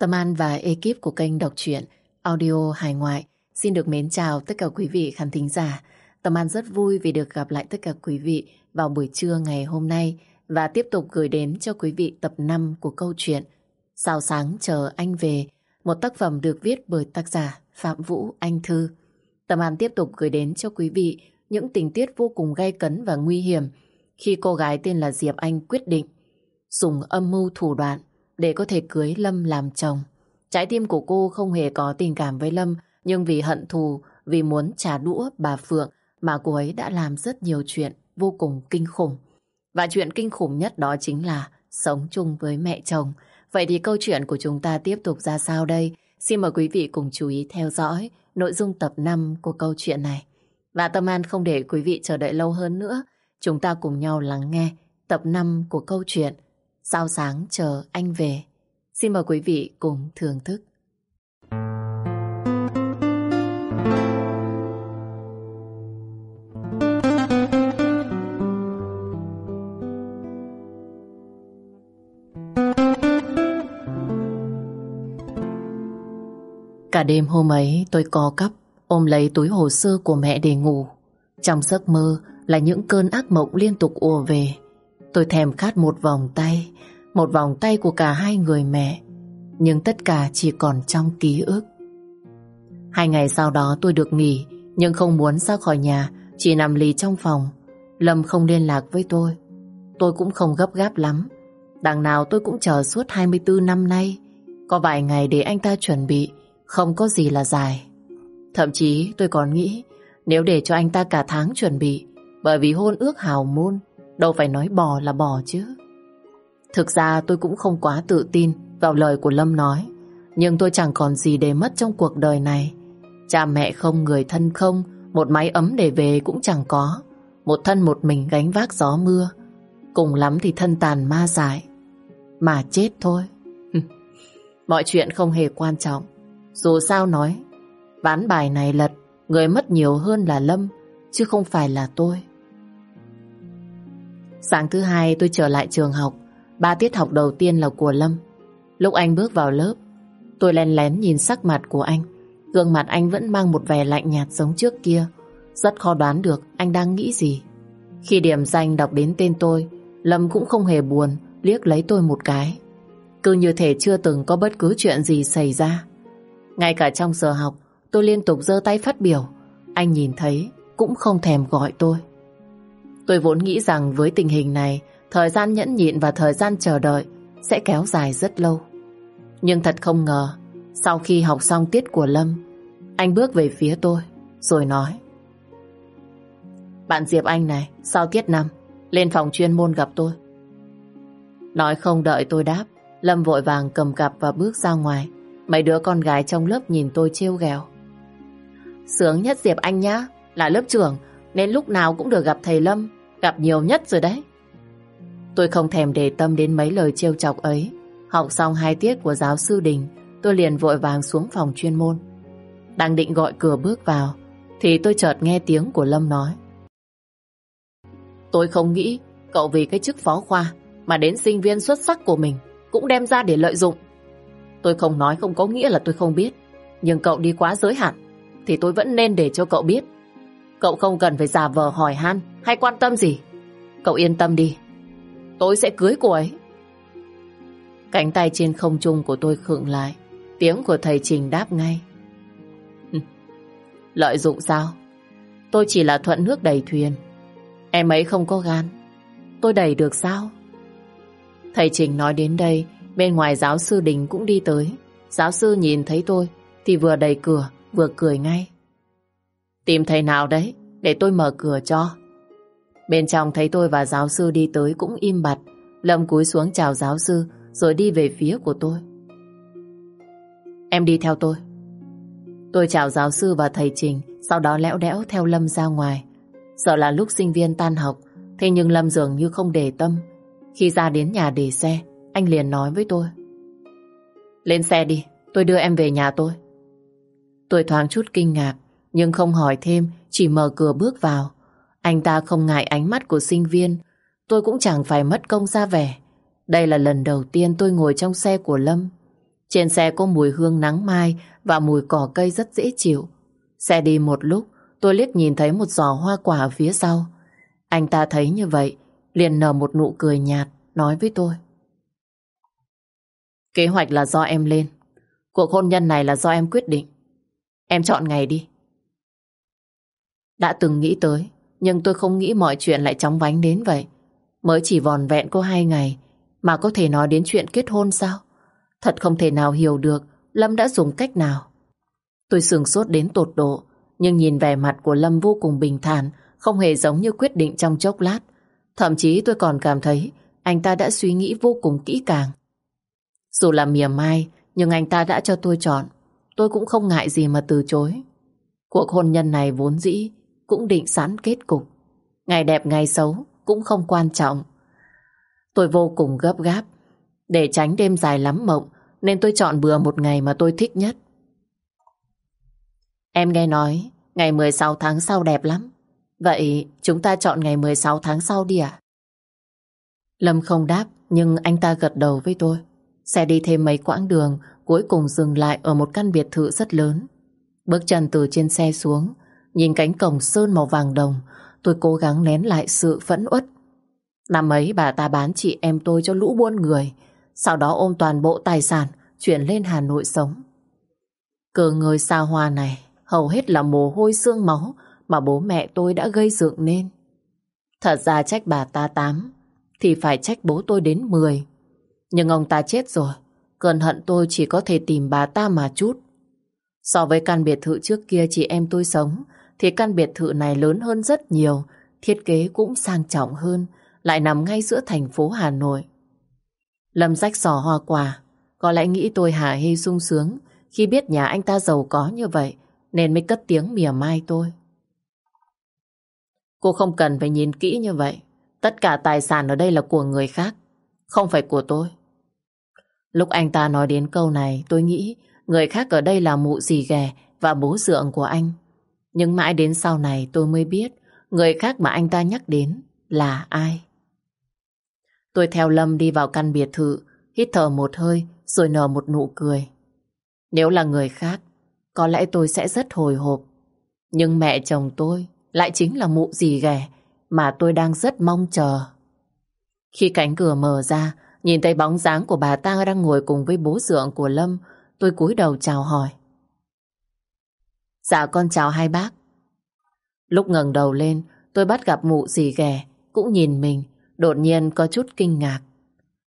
Tâm An và ekip của kênh đọc truyện audio hài ngoại xin được mến chào tất cả quý vị khán thính giả. Tâm An rất vui vì được gặp lại tất cả quý vị vào buổi trưa ngày hôm nay và tiếp tục gửi đến cho quý vị tập 5 của câu chuyện Sao sáng chờ anh về, một tác phẩm được viết bởi tác giả Phạm Vũ Anh Thư. Tâm An tiếp tục gửi đến cho quý vị những tình tiết vô cùng gay cấn và nguy hiểm khi cô gái tên là Diệp Anh quyết định dùng âm mưu thủ đoạn để có thể cưới Lâm làm chồng. Trái tim của cô không hề có tình cảm với Lâm, nhưng vì hận thù, vì muốn trả đũa bà Phượng mà cô ấy đã làm rất nhiều chuyện vô cùng kinh khủng. Và chuyện kinh khủng nhất đó chính là sống chung với mẹ chồng. Vậy thì câu chuyện của chúng ta tiếp tục ra sao đây? Xin mời quý vị cùng chú ý theo dõi nội dung tập 5 của câu chuyện này. Và Tâm An không để quý vị chờ đợi lâu hơn nữa. Chúng ta cùng nhau lắng nghe tập 5 của câu chuyện Sao sáng chờ anh về. Xin mời quý vị cùng thưởng thức. Cả đêm hôm ấy, tôi co cắp, ôm lấy túi hồ sơ của mẹ để ngủ. Trong giấc mơ là những cơn ác mộng liên tục ùa về. Tôi thèm khát một vòng tay, một vòng tay của cả hai người mẹ. Nhưng tất cả chỉ còn trong ký ức. Hai ngày sau đó tôi được nghỉ, nhưng không muốn ra khỏi nhà, chỉ nằm lì trong phòng. Lâm không liên lạc với tôi. Tôi cũng không gấp gáp lắm. Đằng nào tôi cũng chờ suốt 24 năm nay. Có vài ngày để anh ta chuẩn bị, không có gì là dài. Thậm chí tôi còn nghĩ nếu để cho anh ta cả tháng chuẩn bị, bởi vì hôn ước hào môn, đâu phải nói bò là bò chứ. Thực ra tôi cũng không quá tự tin vào lời của Lâm nói, nhưng tôi chẳng còn gì để mất trong cuộc đời này. Cha mẹ không, người thân không, một máy ấm để về cũng chẳng có. Một thân một mình gánh vác gió mưa. Cùng lắm thì thân tàn ma dại. Mà chết thôi. Mọi chuyện không hề quan trọng. Dù sao nói, ván bài này lật, người mất nhiều hơn là Lâm, chứ không phải là tôi. Sáng thứ hai tôi trở lại trường học, ba tiết học đầu tiên là của Lâm. Lúc anh bước vào lớp, tôi lén lén nhìn sắc mặt của anh. Gương mặt anh vẫn mang một vẻ lạnh nhạt giống trước kia. Rất khó đoán được anh đang nghĩ gì. Khi điểm danh đọc đến tên tôi, Lâm cũng không hề buồn, liếc lấy tôi một cái. Cứ như thể chưa từng có bất cứ chuyện gì xảy ra. Ngay cả trong giờ học, tôi liên tục giơ tay phát biểu. Anh nhìn thấy, cũng không thèm gọi tôi. Tôi vốn nghĩ rằng với tình hình này, thời gian nhẫn nhịn và thời gian chờ đợi sẽ kéo dài rất lâu. Nhưng thật không ngờ, sau khi học xong tiết của Lâm, anh bước về phía tôi, rồi nói. Bạn Diệp Anh này, sau tiết năm, lên phòng chuyên môn gặp tôi. Nói không đợi tôi đáp, Lâm vội vàng cầm cặp và bước ra ngoài. Mấy đứa con gái trong lớp nhìn tôi trêu ghẹo. Sướng nhất Diệp Anh nhá, là lớp trưởng, nên lúc nào cũng được gặp thầy Lâm, gặp nhiều nhất rồi đấy. Tôi không thèm để tâm đến mấy lời trêu chọc ấy. Học xong hai tiết của giáo sư Đình, tôi liền vội vàng xuống phòng chuyên môn. Đang định gọi cửa bước vào, thì tôi chợt nghe tiếng của Lâm nói. Tôi không nghĩ cậu vì cái chức phó khoa mà đến sinh viên xuất sắc của mình cũng đem ra để lợi dụng. Tôi không nói không có nghĩa là tôi không biết, nhưng cậu đi quá giới hạn thì tôi vẫn nên để cho cậu biết. Cậu không cần phải giả vờ hỏi han hay quan tâm gì. Cậu yên tâm đi, tôi sẽ cưới cô ấy. Cánh tay trên không trung của tôi khựng lại, tiếng của thầy Trình đáp ngay. Lợi dụng sao? Tôi chỉ là thuận nước đầy thuyền. Em ấy không có gan. Tôi đẩy được sao? Thầy Trình nói đến đây, bên ngoài giáo sư Đình cũng đi tới. Giáo sư nhìn thấy tôi, thì vừa đẩy cửa, vừa cười ngay. Tìm thầy nào đấy, để tôi mở cửa cho. Bên trong thấy tôi và giáo sư đi tới cũng im bặt. Lâm cúi xuống chào giáo sư, rồi đi về phía của tôi. Em đi theo tôi. Tôi chào giáo sư và thầy Trình, sau đó lẽo đẽo theo Lâm ra ngoài. Sợ là lúc sinh viên tan học, thế nhưng Lâm dường như không để tâm. Khi ra đến nhà để xe, anh liền nói với tôi. Lên xe đi, tôi đưa em về nhà tôi. Tôi thoáng chút kinh ngạc, nhưng không hỏi thêm, chỉ mở cửa bước vào. Anh ta không ngại ánh mắt của sinh viên, tôi cũng chẳng phải mất công ra vẻ. Đây là lần đầu tiên tôi ngồi trong xe của Lâm. Trên xe có mùi hương nắng mai và mùi cỏ cây rất dễ chịu. Xe đi một lúc, tôi liếc nhìn thấy một giỏ hoa quả ở phía sau. Anh ta thấy như vậy, liền nở một nụ cười nhạt, nói với tôi. Kế hoạch là do em lên. Cuộc hôn nhân này là do em quyết định. Em chọn ngày đi. Đã từng nghĩ tới, nhưng tôi không nghĩ mọi chuyện lại chóng vánh đến vậy. Mới chỉ vòn vẹn có hai ngày, mà có thể nói đến chuyện kết hôn sao? Thật không thể nào hiểu được Lâm đã dùng cách nào. Tôi sừng sốt đến tột độ, nhưng nhìn vẻ mặt của Lâm vô cùng bình thản, không hề giống như quyết định trong chốc lát. Thậm chí tôi còn cảm thấy anh ta đã suy nghĩ vô cùng kỹ càng. Dù là mỉa mai, nhưng anh ta đã cho tôi chọn. Tôi cũng không ngại gì mà từ chối. Cuộc hôn nhân này vốn dĩ cũng định sẵn kết cục. Ngày đẹp ngày xấu cũng không quan trọng. Tôi vô cùng gấp gáp. Để tránh đêm dài lắm mộng, nên tôi chọn bừa một ngày mà tôi thích nhất. Em nghe nói, ngày 16 tháng sau đẹp lắm. Vậy chúng ta chọn ngày 16 tháng sau đi ạ? Lâm không đáp, nhưng anh ta gật đầu với tôi. Xe đi thêm mấy quãng đường, cuối cùng dừng lại ở một căn biệt thự rất lớn. Bước chân từ trên xe xuống nhìn cánh cổng sơn màu vàng đồng tôi cố gắng nén lại sự phẫn uất. Năm ấy bà ta bán chị em tôi cho lũ buôn người sau đó ôm toàn bộ tài sản chuyển lên Hà Nội sống. Cờ người xa hoa này hầu hết là mồ hôi xương máu mà bố mẹ tôi đã gây dựng nên. Thật ra trách bà ta tám thì phải trách bố tôi đến mười. Nhưng ông ta chết rồi, cơn hận tôi chỉ có thể tìm bà ta mà chút. So với căn biệt thự trước kia chị em tôi sống, thì căn biệt thự này lớn hơn rất nhiều, thiết kế cũng sang trọng hơn, lại nằm ngay giữa thành phố Hà Nội. Lâm rách sò hoa quả, có lẽ nghĩ tôi hả hê sung sướng khi biết nhà anh ta giàu có như vậy, nên mới cất tiếng mỉa mai tôi. Cô không cần phải nhìn kỹ như vậy. Tất cả tài sản ở đây là của người khác, không phải của tôi. Lúc anh ta nói đến câu này, tôi nghĩ người khác ở đây là mụ dì ghè và bố dượng của anh. Nhưng mãi đến sau này tôi mới biết người khác mà anh ta nhắc đến là ai. Tôi theo Lâm đi vào căn biệt thự, hít thở một hơi rồi nở một nụ cười. Nếu là người khác, có lẽ tôi sẽ rất hồi hộp. Nhưng mẹ chồng tôi lại chính là mụ dì ghẻ mà tôi đang rất mong chờ. Khi cánh cửa mở ra, nhìn thấy bóng dáng của bà ta đang ngồi cùng với bố dượng của Lâm, tôi cúi đầu chào hỏi. Dạ con chào hai bác. Lúc ngẩng đầu lên, tôi bắt gặp mụ dì ghẻ, cũng nhìn mình, đột nhiên có chút kinh ngạc.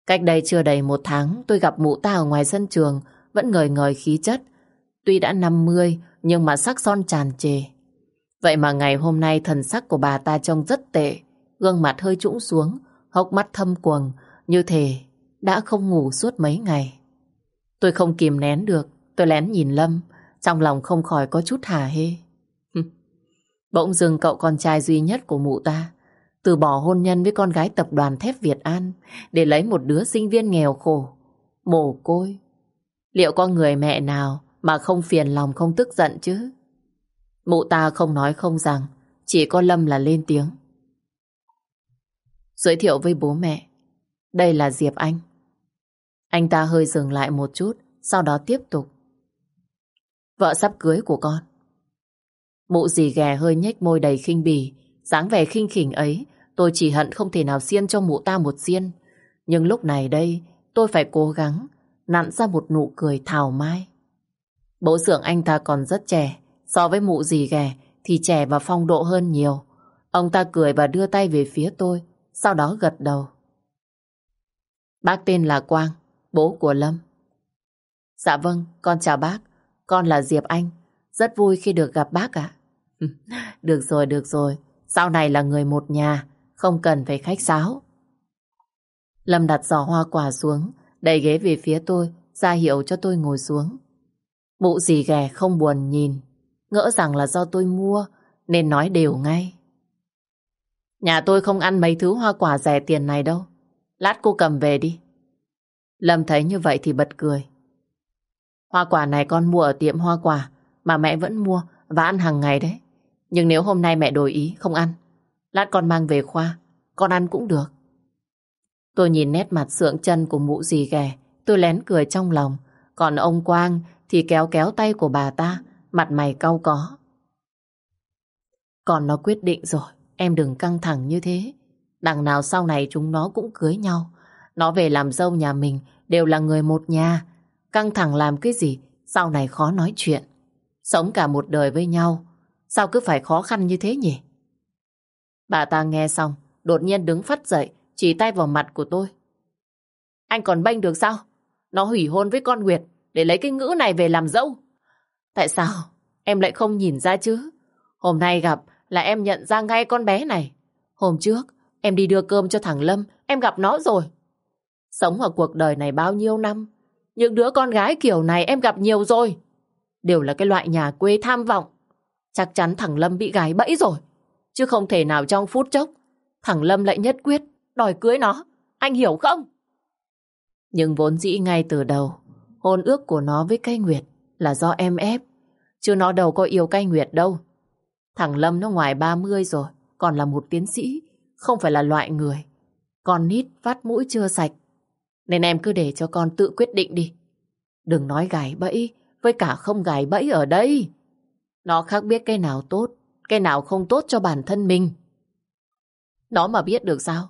Cách đây chưa đầy một tháng, tôi gặp mụ ta ở ngoài sân trường, vẫn ngời ngời khí chất. Tuy đã 50, nhưng mà sắc son tràn trề. Vậy mà ngày hôm nay thần sắc của bà ta trông rất tệ, gương mặt hơi trũng xuống, hốc mắt thâm quầng, như thể đã không ngủ suốt mấy ngày. Tôi không kìm nén được, tôi lén nhìn Lâm, trong lòng không khỏi có chút hả hê. Bỗng dưng cậu con trai duy nhất của mụ ta từ bỏ hôn nhân với con gái tập đoàn thép Việt An để lấy một đứa sinh viên nghèo khổ, mồ côi. Liệu có người mẹ nào mà không phiền lòng không tức giận chứ? Mụ ta không nói không rằng, chỉ có Lâm là lên tiếng. Giới thiệu với bố mẹ, đây là Diệp Anh. Anh ta hơi dừng lại một chút, sau đó tiếp tục. Vợ sắp cưới của con. Mụ dì ghè hơi nhếch môi đầy khinh bỉ, dáng vẻ khinh khỉnh ấy, tôi chỉ hận không thể nào xiên cho mụ ta một xiên. Nhưng lúc này đây, tôi phải cố gắng nặn ra một nụ cười thảo mai. Bố dưỡng anh ta còn rất trẻ, so với mụ dì ghè thì trẻ và phong độ hơn nhiều. Ông ta cười và đưa tay về phía tôi, sau đó gật đầu. Bác tên là Quang, bố của Lâm. Dạ vâng, con chào bác. Con là Diệp Anh. Rất vui khi được gặp bác ạ. được rồi, được rồi. Sau này là người một nhà, không cần phải khách sáo. Lâm đặt giỏ hoa quả xuống, đẩy ghế về phía tôi, ra hiệu cho tôi ngồi xuống. Mụ gì ghẻ không buồn nhìn, ngỡ rằng là do tôi mua, nên nói đều ngay. Nhà tôi không ăn mấy thứ hoa quả rẻ tiền này đâu. Lát cô cầm về đi. Lâm thấy như vậy thì bật cười. Hoa quả này con mua ở tiệm hoa quả mà mẹ vẫn mua và ăn hàng ngày đấy. Nhưng nếu hôm nay mẹ đổi ý không ăn, lát con mang về khoa, con ăn cũng được. Tôi nhìn nét mặt sượng chân của mụ dì ghẻ, tôi lén cười trong lòng. Còn ông Quang thì kéo kéo tay của bà ta, mặt mày cau có. Còn nó quyết định rồi, em đừng căng thẳng như thế. Đằng nào sau này chúng nó cũng cưới nhau. Nó về làm dâu nhà mình đều là người một nhà. Căng thẳng làm cái gì, sau này khó nói chuyện. Sống cả một đời với nhau, sao cứ phải khó khăn như thế nhỉ? Bà ta nghe xong, đột nhiên đứng phát dậy, chỉ tay vào mặt của tôi. Anh còn bênh được sao? Nó hủy hôn với con Nguyệt để lấy cái ngữ này về làm dâu. Tại sao em lại không nhìn ra chứ? Hôm nay gặp là em nhận ra ngay con bé này. Hôm trước em đi đưa cơm cho thằng Lâm, em gặp nó rồi. Sống ở cuộc đời này bao nhiêu năm, những đứa con gái kiểu này em gặp nhiều rồi. Đều là cái loại nhà quê tham vọng. Chắc chắn thằng Lâm bị gái bẫy rồi. Chứ không thể nào trong phút chốc thằng Lâm lại nhất quyết đòi cưới nó. Anh hiểu không? Nhưng vốn dĩ ngay từ đầu hôn ước của nó với cây Nguyệt là do em ép. Chứ nó đâu có yêu cây Nguyệt đâu. Thằng Lâm nó ngoài 30 rồi, còn là một tiến sĩ, không phải là loại người. Con nít vắt mũi chưa sạch. Nên em cứ để cho con tự quyết định đi. Đừng nói gài bẫy, với cả không gài bẫy ở đây. Nó khác biết cái nào tốt, cái nào không tốt cho bản thân mình. Nó mà biết được sao?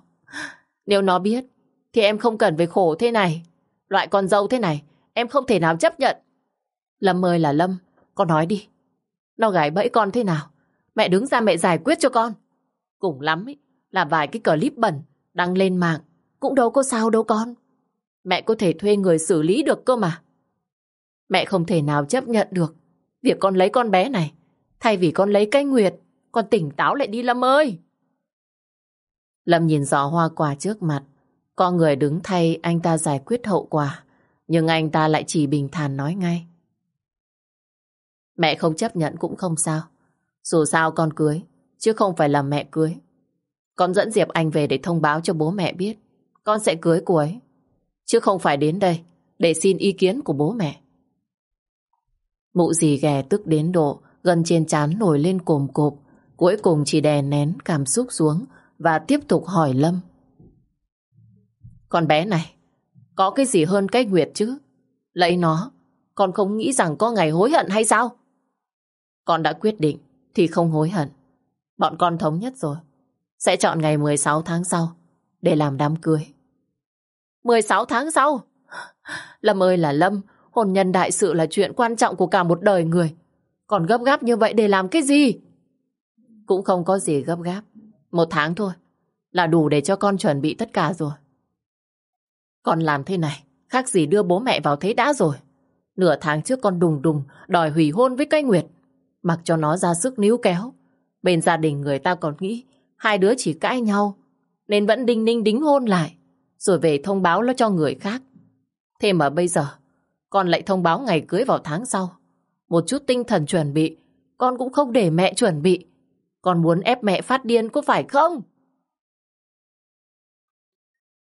Nếu nó biết, thì em không cần phải khổ thế này. Loại con dâu thế này, em không thể nào chấp nhận. Lâm ơi là Lâm, con nói đi. Nó gài bẫy con thế nào? Mẹ đứng ra mẹ giải quyết cho con. Cùng lắm ấy là vài cái clip bẩn đăng lên mạng. Cũng đâu có sao đâu con. Mẹ có thể thuê người xử lý được cơ mà. Mẹ không thể nào chấp nhận được việc con lấy con bé này. Thay vì con lấy cái Nguyệt, con tỉnh táo lại đi Lâm ơi. Lâm nhìn rõ hoa quả trước mặt. Có người đứng thay anh ta giải quyết hậu quả. Nhưng anh ta lại chỉ bình thản nói ngay. Mẹ không chấp nhận cũng không sao. Dù sao con cưới, chứ không phải là mẹ cưới. Con dẫn Diệp Anh về để thông báo cho bố mẹ biết. Con sẽ cưới cô ấy. Chứ không phải đến đây để xin ý kiến của bố mẹ. Mụ dì ghè tức đến độ gần trên chán nổi lên cồm cộp. Cuối cùng chỉ đè nén cảm xúc xuống và tiếp tục hỏi Lâm. Con bé này, có cái gì hơn cái Nguyệt chứ? Lấy nó, con không nghĩ rằng có ngày hối hận hay sao? Con đã quyết định thì không hối hận. Bọn con thống nhất rồi. Sẽ chọn ngày 16 tháng sau để làm đám cưới. 16 tháng sau? Lâm ơi là Lâm, hôn nhân đại sự là chuyện quan trọng của cả một đời người. Còn gấp gáp như vậy để làm cái gì? Cũng không có gì gấp gáp. Một tháng thôi là đủ để cho con chuẩn bị tất cả rồi. Con làm thế này, khác gì đưa bố mẹ vào thế đã rồi. Nửa tháng trước con đùng đùng đòi hủy hôn với cây Nguyệt. Mặc cho nó ra sức níu kéo. Bên gia đình người ta còn nghĩ hai đứa chỉ cãi nhau. Nên vẫn đinh ninh đính hôn lại. Rồi về thông báo nó cho người khác. Thế mà bây giờ con lại thông báo ngày cưới vào tháng sau. Một chút tinh thần chuẩn bị con cũng không để mẹ chuẩn bị. Con muốn ép mẹ phát điên có phải không?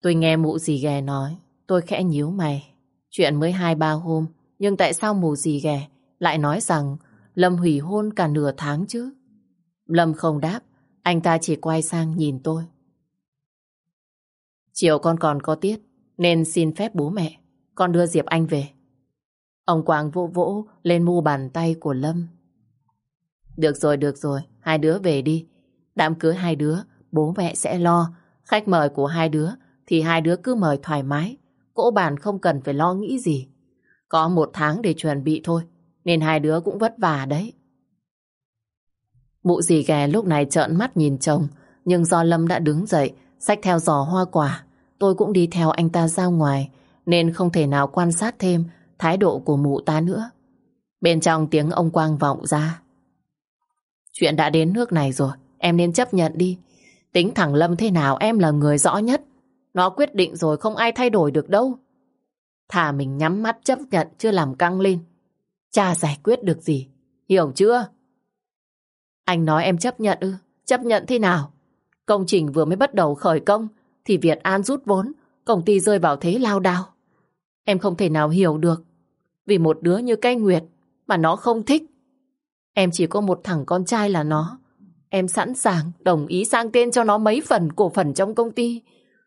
Tôi nghe mụ dì ghè nói, tôi khẽ nhíu mày. Chuyện mới hai ba hôm, nhưng tại sao mụ dì ghè lại nói rằng Lâm hủy hôn cả nửa tháng chứ? Lâm không đáp, anh ta chỉ quay sang nhìn tôi. Chiều con còn có tiết, nên xin phép bố mẹ, con đưa Diệp Anh về. Ông Quang vỗ vỗ lên mu bàn tay của Lâm. Được rồi, được rồi, hai đứa về đi. Đám cưới hai đứa, bố mẹ sẽ lo. Khách mời của hai đứa thì hai đứa cứ mời thoải mái. Cỗ bàn không cần phải lo nghĩ gì. Có một tháng để chuẩn bị thôi, nên hai đứa cũng vất vả đấy. Mụ dì ghè lúc này trợn mắt nhìn chồng, nhưng do Lâm đã đứng dậy, xách theo giò hoa quả. Tôi cũng đi theo anh ta ra ngoài, nên không thể nào quan sát thêm thái độ của mụ ta nữa. Bên trong tiếng ông Quang vọng ra. Chuyện đã đến nước này rồi, em nên chấp nhận đi. Tính thẳng Lâm thế nào em là người rõ nhất. Nó quyết định rồi không ai thay đổi được đâu. Thà mình nhắm mắt chấp nhận chưa làm căng lên. Cha giải quyết được gì, hiểu chưa? Anh nói em chấp nhận ư, chấp nhận thế nào? Công trình vừa mới bắt đầu khởi công thì Việt An rút vốn, công ty rơi vào thế lao đao. Em không thể nào hiểu được. Vì một đứa như cây Nguyệt mà nó không thích. Em chỉ có một thằng con trai là nó. Em sẵn sàng đồng ý sang tên cho nó mấy phần cổ phần trong công ty.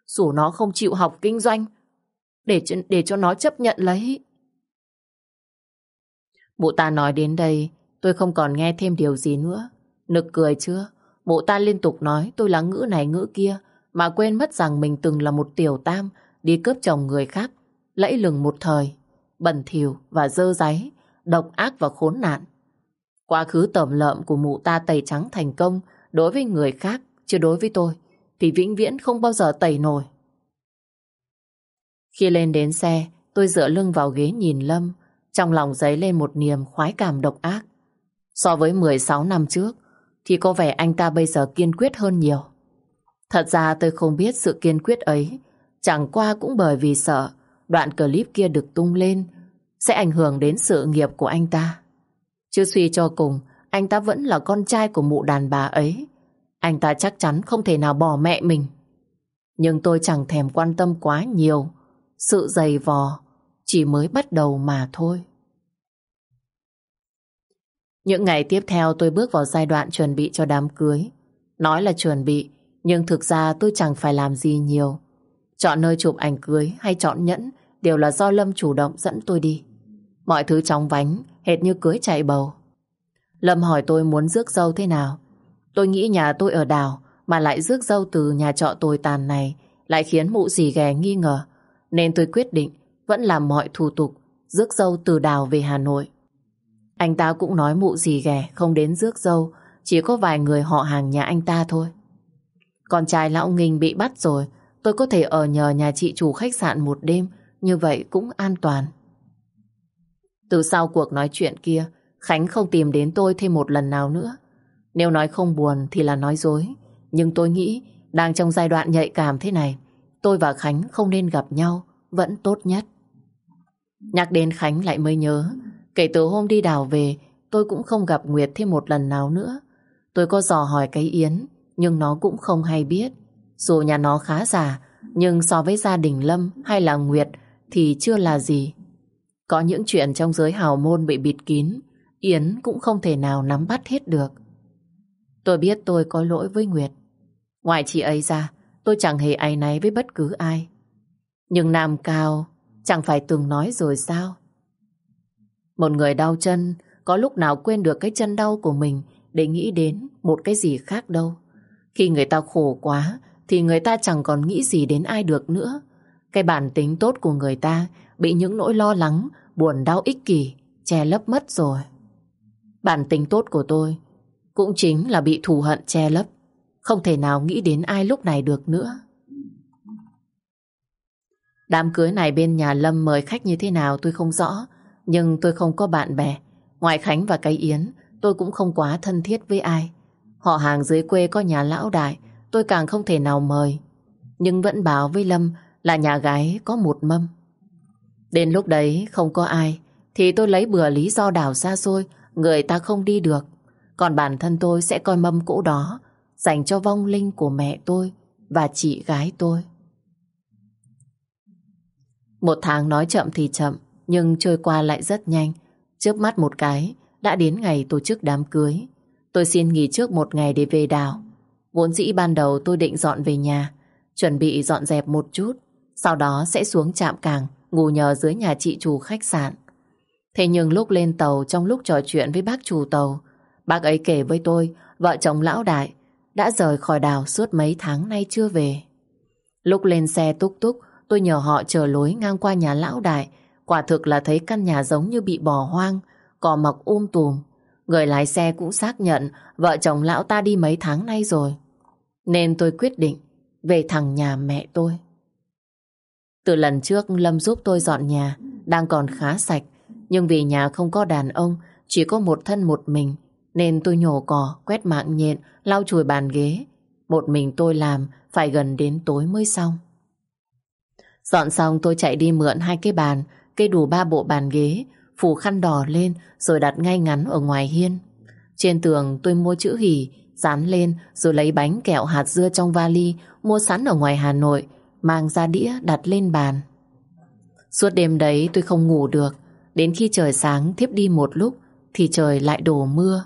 Dù nó không chịu học kinh doanh. Để, để cho nó chấp nhận lấy. Mụ ta nói đến đây, tôi không còn nghe thêm điều gì nữa. Nực cười chưa? Mụ ta liên tục nói tôi là ngữ này ngữ kia, mà quên mất rằng mình từng là một tiểu tam đi cướp chồng người khác, lẫy lừng một thời, bẩn thỉu và dơ dáy, độc ác và khốn nạn. Quá khứ tẩm lợm của mụ ta tẩy trắng thành công đối với người khác, chứ đối với tôi, thì vĩnh viễn không bao giờ tẩy nổi. Khi lên đến xe, tôi dựa lưng vào ghế nhìn Lâm, trong lòng dấy lên một niềm khoái cảm độc ác. So với 16 năm trước, thì có vẻ anh ta bây giờ kiên quyết hơn nhiều. Thật ra tôi không biết sự kiên quyết ấy, chẳng qua cũng bởi vì sợ đoạn clip kia được tung lên sẽ ảnh hưởng đến sự nghiệp của anh ta. Chứ suy cho cùng, anh ta vẫn là con trai của mụ đàn bà ấy. Anh ta chắc chắn không thể nào bỏ mẹ mình. Nhưng tôi chẳng thèm quan tâm quá nhiều. Sự dày vò chỉ mới bắt đầu mà thôi. Những ngày tiếp theo tôi bước vào giai đoạn chuẩn bị cho đám cưới. Nói là chuẩn bị, nhưng thực ra tôi chẳng phải làm gì nhiều. Chọn nơi chụp ảnh cưới hay chọn nhẫn đều là do Lâm chủ động dẫn tôi đi. Mọi thứ chóng vánh, hệt như cưới chạy bầu. Lâm hỏi tôi muốn rước dâu thế nào. Tôi nghĩ nhà tôi ở đảo mà lại rước dâu từ nhà trọ tồi tàn này lại khiến mụ dì ghè nghi ngờ. Nên tôi quyết định vẫn làm mọi thủ tục rước dâu từ đảo về Hà Nội. Anh ta cũng nói mụ gì ghè không đến rước dâu, chỉ có vài người họ hàng nhà anh ta thôi. Con trai lão nghinh bị bắt rồi, tôi có thể ở nhờ nhà chị chủ khách sạn một đêm, như vậy cũng an toàn. Từ sau cuộc nói chuyện kia, Khánh không tìm đến tôi thêm một lần nào nữa. Nếu nói không buồn thì là nói dối, nhưng tôi nghĩ đang trong giai đoạn nhạy cảm thế này, tôi và Khánh không nên gặp nhau, vẫn tốt nhất. Nhắc đến Khánh lại mới nhớ, kể từ hôm đi đào về, tôi cũng không gặp Nguyệt thêm một lần nào nữa. Tôi có dò hỏi cái Yến, nhưng nó cũng không hay biết. Dù nhà nó khá già, nhưng so với gia đình Lâm hay là Nguyệt thì chưa là gì. Có những chuyện trong giới hào môn bị bịt kín, Yến cũng không thể nào nắm bắt hết được. Tôi biết tôi có lỗi với Nguyệt. Ngoài chị ấy ra, tôi chẳng hề ai náy với bất cứ ai. Nhưng Nam Cao chẳng phải từng nói rồi sao? Một người đau chân có lúc nào quên được cái chân đau của mình để nghĩ đến một cái gì khác đâu. Khi người ta khổ quá thì người ta chẳng còn nghĩ gì đến ai được nữa. Cái bản tính tốt của người ta bị những nỗi lo lắng, buồn đau ích kỷ che lấp mất rồi. Bản tính tốt của tôi cũng chính là bị thù hận che lấp. Không thể nào nghĩ đến ai lúc này được nữa. Đám cưới này bên nhà Lâm mời khách như thế nào tôi không rõ, nhưng tôi không có bạn bè. Ngoài Khánh và cái Yến, tôi cũng không quá thân thiết với ai. Họ hàng dưới quê có nhà lão đại, tôi càng không thể nào mời. Nhưng vẫn bảo với Lâm là nhà gái có một mâm. Đến lúc đấy không có ai, thì tôi lấy bừa lý do đảo xa xôi, người ta không đi được. Còn bản thân tôi sẽ coi mâm cỗ đó dành cho vong linh của mẹ tôi và chị gái tôi. Một tháng nói chậm thì chậm, nhưng trôi qua lại rất nhanh. Trước mắt một cái, đã đến ngày tổ chức đám cưới. Tôi xin nghỉ trước một ngày để về đảo. Vốn dĩ ban đầu tôi định dọn về nhà, chuẩn bị dọn dẹp một chút, sau đó sẽ xuống trạm cảng, ngủ nhờ dưới nhà chị chủ khách sạn. Thế nhưng lúc lên tàu, trong lúc trò chuyện với bác chủ tàu, bác ấy kể với tôi, vợ chồng lão đại đã rời khỏi đảo suốt mấy tháng nay chưa về. Lúc lên xe túc túc, tôi nhờ họ chờ lối ngang qua nhà lão đại Quả thực là thấy căn nhà giống như bị bỏ hoang, cỏ mọc um tùm. Người lái xe cũng xác nhận vợ chồng lão ta đi mấy tháng nay rồi. Nên tôi quyết định về thẳng nhà mẹ tôi. Từ lần trước Lâm giúp tôi dọn nhà, đang còn khá sạch. Nhưng vì nhà không có đàn ông, chỉ có một thân một mình, nên tôi nhổ cỏ, quét mạng nhện, lau chùi bàn ghế. Một mình tôi làm, phải gần đến tối mới xong. Dọn xong tôi chạy đi mượn hai cái bàn cây đủ ba bộ bàn ghế, phủ khăn đỏ lên rồi đặt ngay ngắn ở ngoài hiên. Trên tường tôi mua chữ hỉ, dán lên rồi lấy bánh kẹo hạt dưa trong vali mua sẵn ở ngoài Hà Nội, mang ra đĩa đặt lên bàn. Suốt đêm đấy tôi không ngủ được, đến khi trời sáng thiếp đi một lúc thì trời lại đổ mưa.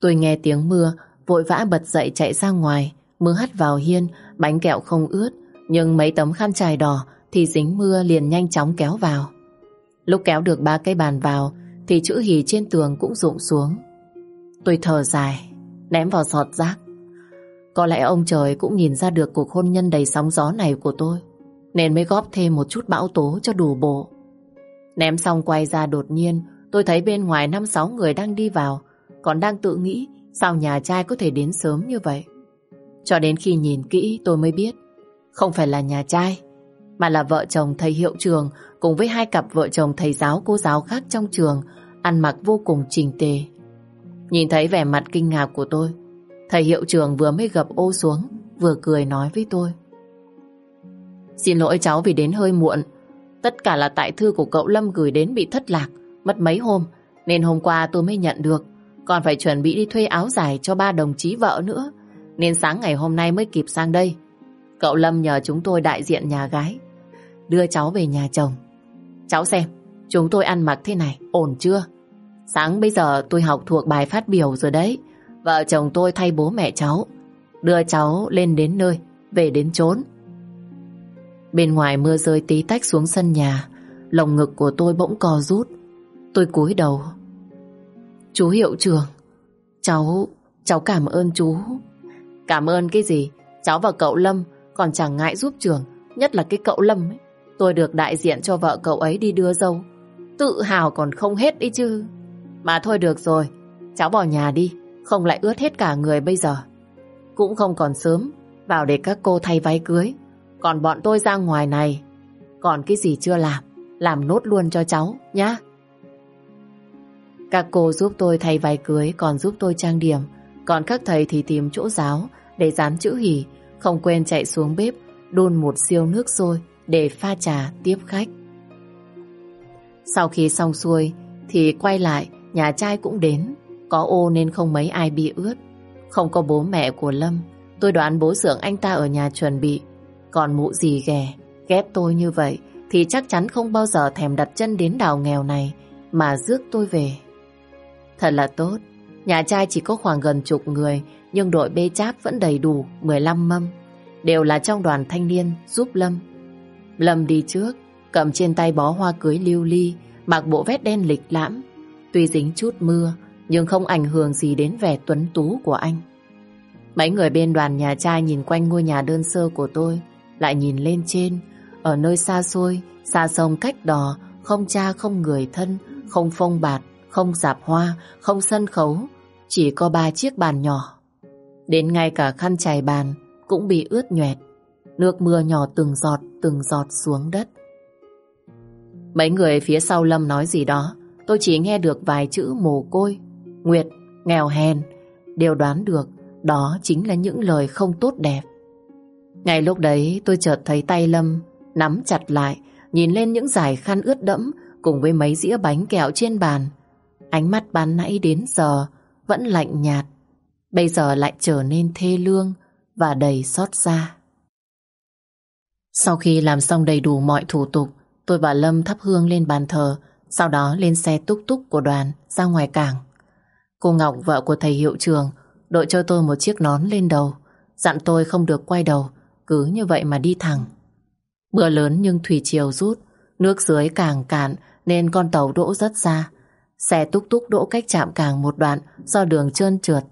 Tôi nghe tiếng mưa, vội vã bật dậy chạy ra ngoài, mưa hắt vào hiên, bánh kẹo không ướt, nhưng mấy tấm khăn trải đỏ thì dính mưa liền nhanh chóng kéo vào. Lúc kéo được ba cái bàn vào thì chữ hì trên tường cũng rụng xuống. Tôi thở dài, ném vào sọt rác. Có lẽ ông trời cũng nhìn ra được cuộc hôn nhân đầy sóng gió này của tôi, nên mới góp thêm một chút bão tố cho đủ bộ. Ném xong quay ra đột nhiên, tôi thấy bên ngoài năm sáu người đang đi vào, còn đang tự nghĩ sao nhà trai có thể đến sớm như vậy. Cho đến khi nhìn kỹ tôi mới biết, không phải là nhà trai, mà là vợ chồng thầy hiệu trường cùng với hai cặp vợ chồng thầy giáo cô giáo khác trong trường, ăn mặc vô cùng chỉnh tề. Nhìn thấy vẻ mặt kinh ngạc của tôi, thầy hiệu trường vừa mới gập ô xuống, vừa cười nói với tôi. Xin lỗi cháu vì đến hơi muộn, tất cả là tại thư của cậu Lâm gửi đến bị thất lạc, mất mấy hôm, nên hôm qua tôi mới nhận được. Còn phải chuẩn bị đi thuê áo dài cho ba đồng chí vợ nữa, nên sáng ngày hôm nay mới kịp sang đây. Cậu Lâm nhờ chúng tôi đại diện nhà gái, đưa cháu về nhà chồng. Cháu xem, chúng tôi ăn mặc thế này, ổn chưa? Sáng bây giờ tôi học thuộc bài phát biểu rồi đấy. Vợ chồng tôi thay bố mẹ cháu, đưa cháu lên đến nơi, về đến chốn. Bên ngoài mưa rơi tí tách xuống sân nhà, lồng ngực của tôi bỗng co rút. Tôi cúi đầu. Chú hiệu trưởng, cháu, cháu cảm ơn chú. Cảm ơn cái gì? Cháu và cậu Lâm còn chẳng ngại giúp trường, nhất là cái cậu Lâm ấy. Tôi được đại diện cho vợ cậu ấy đi đưa dâu. Tự hào còn không hết đi chứ. Mà thôi được rồi, cháu vào nhà đi, không lại ướt hết cả người bây giờ. Cũng không còn sớm, vào để các cô thay váy cưới. Còn bọn tôi ra ngoài này, còn cái gì chưa làm, làm nốt luôn cho cháu, nhá. Các cô giúp tôi thay váy cưới, còn giúp tôi trang điểm. Còn các thầy thì tìm chỗ giáo để dán chữ hỉ, không quên chạy xuống bếp, đun một siêu nước sôi để pha trà tiếp khách. Sau khi xong xuôi thì quay lại, nhà trai cũng đến. Có ô nên không mấy ai bị ướt. Không có bố mẹ của Lâm, tôi đoán bố dưỡng anh ta ở nhà chuẩn bị. Còn mụ gì ghẻ, ghét tôi như vậy thì chắc chắn không bao giờ thèm đặt chân đến đảo nghèo này mà rước tôi về. Thật là tốt, nhà trai chỉ có khoảng gần chục người nhưng đội bê cháp vẫn đầy đủ 15 mâm. Đều là trong đoàn thanh niên giúp Lâm Lâm đi trước, cầm trên tay bó hoa cưới lưu ly, mặc bộ vest đen lịch lãm. Tuy dính chút mưa, nhưng không ảnh hưởng gì đến vẻ tuấn tú của anh. Mấy người bên đoàn nhà trai nhìn quanh ngôi nhà đơn sơ của tôi, lại nhìn lên trên, ở nơi xa xôi, xa sông cách đò, không cha không người thân, không phong bạt, không dạp hoa, không sân khấu, chỉ có ba chiếc bàn nhỏ. Đến ngay cả khăn chải bàn cũng bị ướt nhoẹt. Nước mưa nhỏ từng giọt, từng giọt xuống đất. Mấy người phía sau Lâm nói gì đó, tôi chỉ nghe được vài chữ mồ côi, nguyệt, nghèo hèn, đều đoán được đó chính là những lời không tốt đẹp. Ngay lúc đấy tôi chợt thấy tay Lâm nắm chặt lại, nhìn lên những dải khăn ướt đẫm cùng với mấy dĩa bánh kẹo trên bàn. Ánh mắt ban nãy đến giờ vẫn lạnh nhạt, bây giờ lại trở nên thê lương và đầy xót xa. Sau khi làm xong đầy đủ mọi thủ tục, tôi và Lâm thắp hương lên bàn thờ, sau đó lên xe túc túc của đoàn ra ngoài cảng. Cô Ngọc, vợ của thầy hiệu trường, đội cho tôi một chiếc nón lên đầu, dặn tôi không được quay đầu, cứ như vậy mà đi thẳng. Mưa lớn nhưng thủy chiều rút, nước dưới càng cạn nên con tàu đỗ rất xa. Xe túc túc đỗ cách chạm càng một đoạn do đường trơn trượt.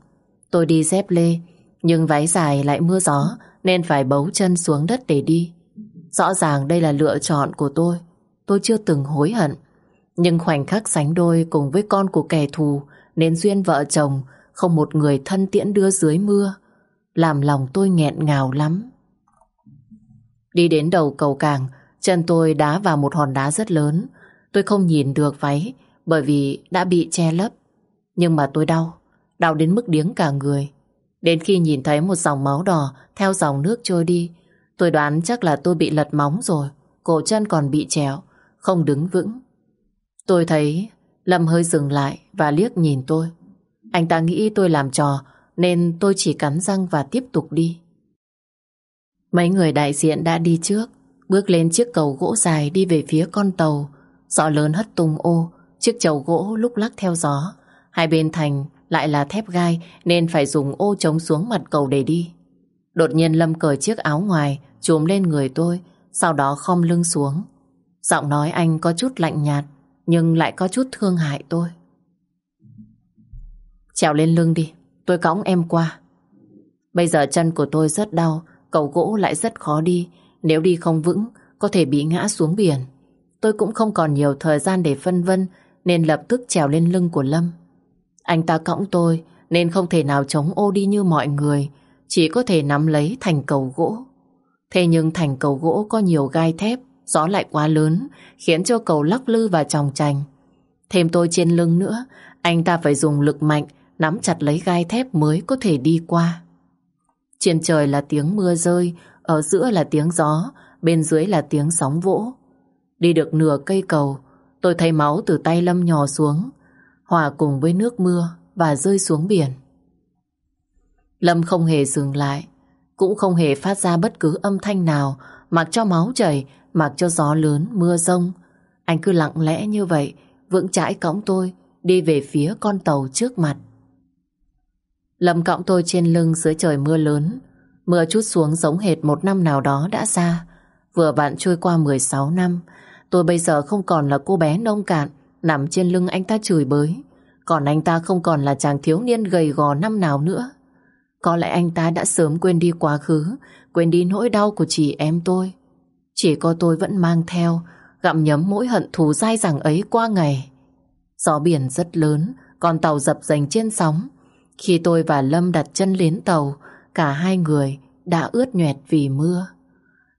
Tôi đi dép lê, nhưng váy dài lại mưa gió nên phải bấu chân xuống đất để đi. Rõ ràng đây là lựa chọn của tôi. Tôi chưa từng hối hận. Nhưng khoảnh khắc sánh đôi cùng với con của kẻ thù nên duyên vợ chồng không một người thân tiễn đưa dưới mưa làm lòng tôi nghẹn ngào lắm. Đi đến đầu cầu càng chân tôi đá vào một hòn đá rất lớn. Tôi không nhìn được váy bởi vì đã bị che lấp. Nhưng mà tôi đau, đau đến mức điếng cả người. Đến khi nhìn thấy một dòng máu đỏ theo dòng nước trôi đi, Tôi đoán chắc là tôi bị lật móng rồi, cổ chân còn bị chéo không đứng vững. Tôi thấy Lâm hơi dừng lại và liếc nhìn tôi. Anh ta nghĩ tôi làm trò nên tôi chỉ cắn răng và tiếp tục đi. Mấy người đại diện đã đi trước, bước lên chiếc cầu gỗ dài đi về phía con tàu. Gió lớn hất tung ô, chiếc chầu gỗ lúc lắc theo gió. Hai bên thành lại là thép gai nên phải dùng ô chống xuống mặt cầu để đi. Đột nhiên Lâm cởi chiếc áo ngoài trùm lên người tôi, sau đó khom lưng xuống. Giọng nói anh có chút lạnh nhạt, nhưng lại có chút thương hại tôi. Trèo lên lưng đi, tôi cõng em qua. Bây giờ chân của tôi rất đau, cầu gỗ lại rất khó đi. Nếu đi không vững, có thể bị ngã xuống biển. Tôi cũng không còn nhiều thời gian để phân vân, nên lập tức trèo lên lưng của Lâm. Anh ta cõng tôi, nên không thể nào chống ô đi như mọi người, chỉ có thể nắm lấy thành cầu gỗ. Thế nhưng thành cầu gỗ có nhiều gai thép, gió lại quá lớn, khiến cho cầu lắc lư và tròng trành. Thêm tôi trên lưng nữa, anh ta phải dùng lực mạnh, nắm chặt lấy gai thép mới có thể đi qua. Trên trời là tiếng mưa rơi, ở giữa là tiếng gió, bên dưới là tiếng sóng vỗ. Đi được nửa cây cầu, tôi thấy máu từ tay Lâm nhỏ xuống, hòa cùng với nước mưa và rơi xuống biển. Lâm không hề dừng lại, cũng không hề phát ra bất cứ âm thanh nào, mặc cho máu chảy, mặc cho gió lớn, mưa rông. Anh cứ lặng lẽ như vậy, vững chãi cõng tôi, đi về phía con tàu trước mặt. Lâm cõng tôi trên lưng dưới trời mưa lớn, mưa chút xuống giống hệt một năm nào đó đã xa. Vừa vặn trôi qua 16 năm, tôi bây giờ không còn là cô bé nông cạn, nằm trên lưng anh ta chửi bới. Còn anh ta không còn là chàng thiếu niên gầy gò năm nào nữa. Có lẽ anh ta đã sớm quên đi quá khứ, quên đi nỗi đau của chị em tôi. Chỉ có tôi vẫn mang theo, gặm nhấm mỗi hận thù dai dẳng ấy qua ngày. Gió biển rất lớn, con tàu dập dành trên sóng. Khi tôi và Lâm đặt chân lên tàu, cả hai người đã ướt nhoẹt vì mưa.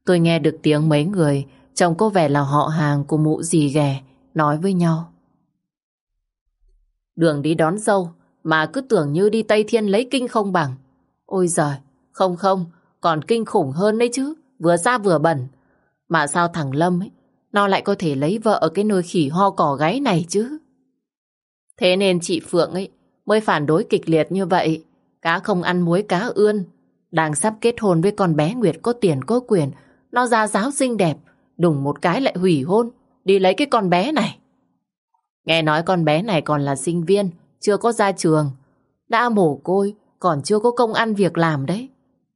Tôi nghe được tiếng mấy người, chồng có vẻ là họ hàng của mụ dì ghẻ, nói với nhau. Đường đi đón dâu, mà cứ tưởng như đi Tây Thiên lấy kinh không bằng. Ôi giời, không không, còn kinh khủng hơn đấy chứ, vừa ra vừa bẩn. Mà sao thằng Lâm ấy, nó lại có thể lấy vợ ở cái nơi khỉ ho cỏ gáy này chứ? Thế nên chị Phượng ấy mới phản đối kịch liệt như vậy. Cá không ăn muối cá ươn. Đang sắp kết hôn với con bé Nguyệt có tiền có quyền. Nó ra giáo xinh đẹp. Đùng một cái lại hủy hôn. Đi lấy cái con bé này. Nghe nói con bé này còn là sinh viên. Chưa có ra trường. Đã mổ côi. Còn chưa có công ăn việc làm đấy.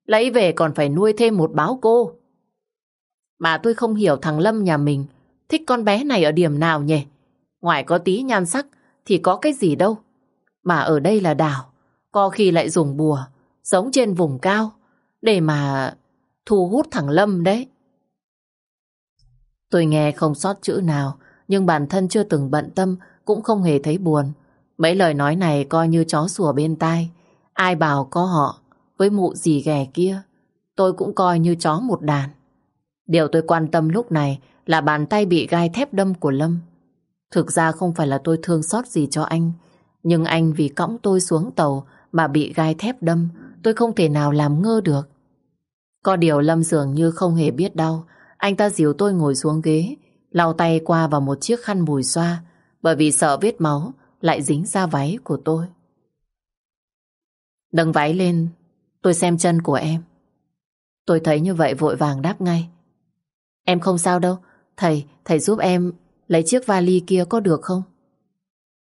Lấy về còn phải nuôi thêm một báo cô. Mà tôi không hiểu thằng Lâm nhà mình thích con bé này ở điểm nào nhỉ? Ngoài có tí nhan sắc thì có cái gì đâu. Mà ở đây là đảo, có khi lại dùng bùa, sống trên vùng cao, để mà thu hút thằng Lâm đấy. Tôi nghe không sót chữ nào, nhưng bản thân chưa từng bận tâm, cũng không hề thấy buồn. Mấy lời nói này coi như chó sủa bên tai. Ai bảo có họ, với mụ gì ghẻ kia, tôi cũng coi như chó một đàn. Điều tôi quan tâm lúc này là bàn tay bị gai thép đâm của Lâm. Thực ra không phải là tôi thương xót gì cho anh, nhưng anh vì cõng tôi xuống tàu mà bị gai thép đâm, tôi không thể nào làm ngơ được. Có điều Lâm dường như không hề biết đau, anh ta dìu tôi ngồi xuống ghế, lau tay qua vào một chiếc khăn mùi xoa, bởi vì sợ vết máu lại dính ra váy của tôi. Nâng váy lên, tôi xem chân của em. Tôi thấy như vậy vội vàng đáp ngay. Em không sao đâu, thầy, thầy giúp em lấy chiếc vali kia có được không?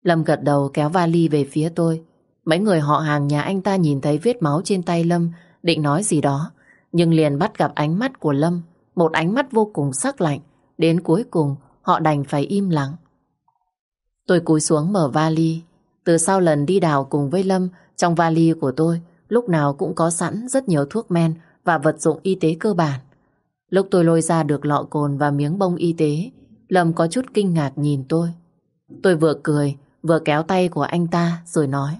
Lâm gật đầu kéo vali về phía tôi. Mấy người họ hàng nhà anh ta nhìn thấy vết máu trên tay Lâm, định nói gì đó, nhưng liền bắt gặp ánh mắt của Lâm, một ánh mắt vô cùng sắc lạnh. Đến cuối cùng, họ đành phải im lặng. Tôi cúi xuống mở vali. Từ sau lần đi đào cùng với Lâm, trong vali của tôi lúc nào cũng có sẵn rất nhiều thuốc men và vật dụng y tế cơ bản. Lúc tôi lôi ra được lọ cồn và miếng bông y tế, Lâm có chút kinh ngạc nhìn tôi. Tôi vừa cười, vừa kéo tay của anh ta rồi nói.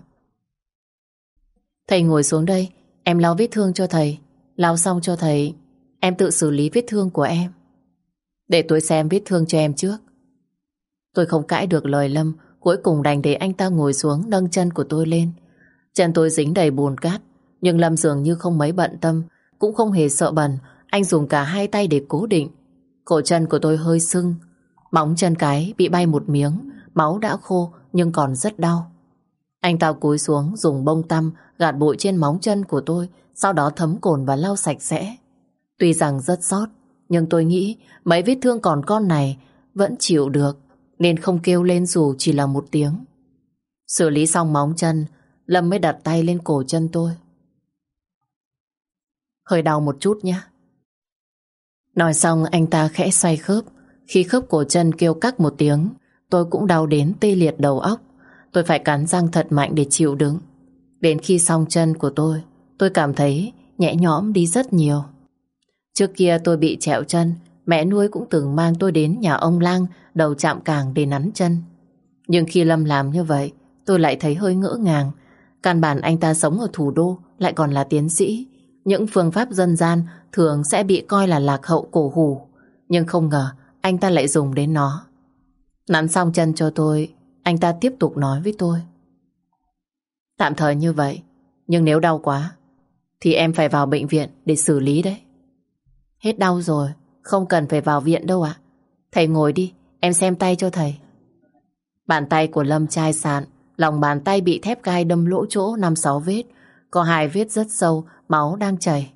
Thầy ngồi xuống đây, em lau vết thương cho thầy. Lau xong cho thầy, em tự xử lý vết thương của em. Để tôi xem vết thương cho em trước. Tôi không cãi được lời Lâm, cuối cùng đành để anh ta ngồi xuống nâng chân của tôi lên. Chân tôi dính đầy bùn cát, nhưng Lâm dường như không mấy bận tâm, cũng không hề sợ bẩn. Anh dùng cả hai tay để cố định. Cổ chân của tôi hơi sưng, móng chân cái bị bay một miếng, máu đã khô nhưng còn rất đau. Anh ta cúi xuống dùng bông tăm gạt bụi trên móng chân của tôi, sau đó thấm cồn và lau sạch sẽ. Tuy rằng rất sót, nhưng tôi nghĩ mấy vết thương còn con này vẫn chịu được, nên không kêu lên dù chỉ là một tiếng. Xử lý xong móng chân, Lâm mới đặt tay lên cổ chân tôi. Hơi đau một chút nhé. Nói xong anh ta khẽ xoay khớp, khi khớp cổ chân kêu cắc một tiếng, tôi cũng đau đến tê liệt đầu óc. Tôi phải cắn răng thật mạnh để chịu đựng. Đến khi xong chân của tôi, tôi cảm thấy nhẹ nhõm đi rất nhiều. Trước kia tôi bị trẹo chân, mẹ nuôi cũng từng mang tôi đến nhà ông Lang đầu chạm càng để nắn chân. Nhưng khi Lâm làm như vậy, tôi lại thấy hơi ngỡ ngàng. Căn bản anh ta sống ở thủ đô, lại còn là tiến sĩ. Những phương pháp dân gian thường sẽ bị coi là lạc hậu cổ hủ. Nhưng không ngờ anh ta lại dùng đến nó. Nắn xong chân cho tôi, anh ta tiếp tục nói với tôi. Tạm thời như vậy, nhưng nếu đau quá, thì em phải vào bệnh viện để xử lý đấy. Hết đau rồi, không cần phải vào viện đâu ạ. Thầy ngồi đi, em xem tay cho thầy. Bàn tay của Lâm chai sạn, lòng bàn tay bị thép gai đâm lỗ chỗ năm sáu vết, có hai vết rất sâu, máu đang chảy.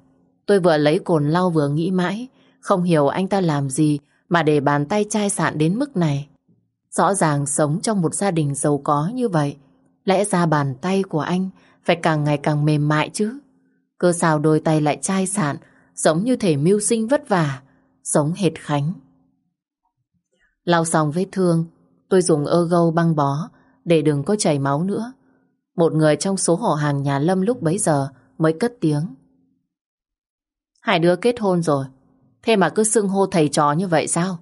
Tôi vừa lấy cồn lau vừa nghĩ mãi, không hiểu anh ta làm gì mà để bàn tay chai sạn đến mức này. Rõ ràng sống trong một gia đình giàu có như vậy, lẽ ra bàn tay của anh phải càng ngày càng mềm mại chứ. Cơ sao đôi tay lại chai sạn, giống như thể mưu sinh vất vả, giống hệt Khánh. Lau xong vết thương, tôi dùng ơ gâu băng bó để đừng có chảy máu nữa. Một người trong số họ hàng nhà Lâm lúc bấy giờ mới cất tiếng. Hai đứa kết hôn rồi, thế mà cứ xưng hô thầy trò như vậy sao?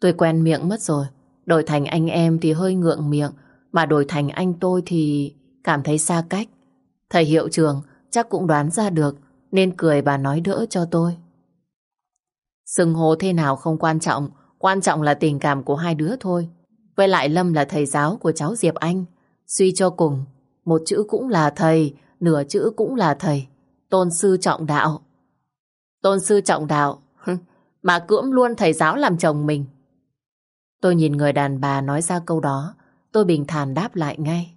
Tôi quen miệng mất rồi, đổi thành anh em thì hơi ngượng miệng, mà đổi thành anh tôi thì cảm thấy xa cách. Thầy hiệu trường chắc cũng đoán ra được, nên cười bà nói đỡ cho tôi. Xưng hô thế nào không quan trọng, quan trọng là tình cảm của hai đứa thôi. Với lại Lâm là thầy giáo của cháu Diệp Anh. Suy cho cùng, một chữ cũng là thầy, nửa chữ cũng là thầy. Tôn sư trọng đạo. Tôn sư trọng đạo, mà cưỡng luôn thầy giáo làm chồng mình. Tôi nhìn người đàn bà nói ra câu đó, tôi bình thản đáp lại ngay.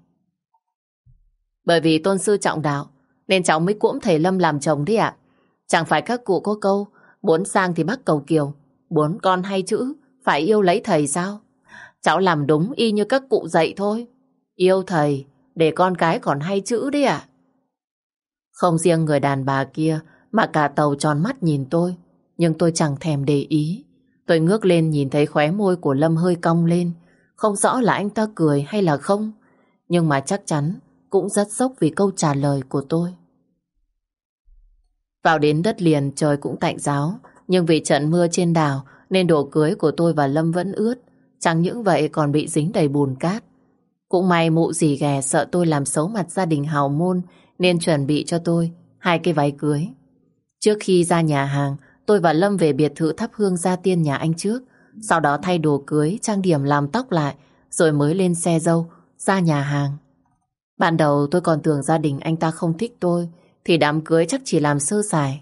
Bởi vì tôn sư trọng đạo, nên cháu mới cuỗm thầy Lâm làm chồng đấy ạ. Chẳng phải các cụ có câu, muốn sang thì bắt cầu kiều, muốn con hay chữ, phải yêu lấy thầy sao? Cháu làm đúng y như các cụ dạy thôi. Yêu thầy, để con cái còn hay chữ đấy ạ. Không riêng người đàn bà kia, mà cả tàu tròn mắt nhìn tôi, nhưng tôi chẳng thèm để ý. Tôi ngước lên nhìn thấy khóe môi của Lâm hơi cong lên, không rõ là anh ta cười hay là không, nhưng mà chắc chắn cũng rất sốc vì câu trả lời của tôi. Vào đến đất liền trời cũng tạnh giáo, nhưng vì trận mưa trên đảo nên đồ cưới của tôi và Lâm vẫn ướt. Chẳng những vậy còn bị dính đầy bùn cát. Cũng may mụ dì ghè sợ tôi làm xấu mặt gia đình hào môn nên chuẩn bị cho tôi hai cái váy cưới. Trước khi ra nhà hàng, tôi và Lâm về biệt thự thắp hương gia tiên nhà anh trước. Sau đó thay đồ cưới, trang điểm làm tóc lại, rồi mới lên xe dâu, ra nhà hàng. Ban đầu tôi còn tưởng gia đình anh ta không thích tôi, thì đám cưới chắc chỉ làm sơ sài.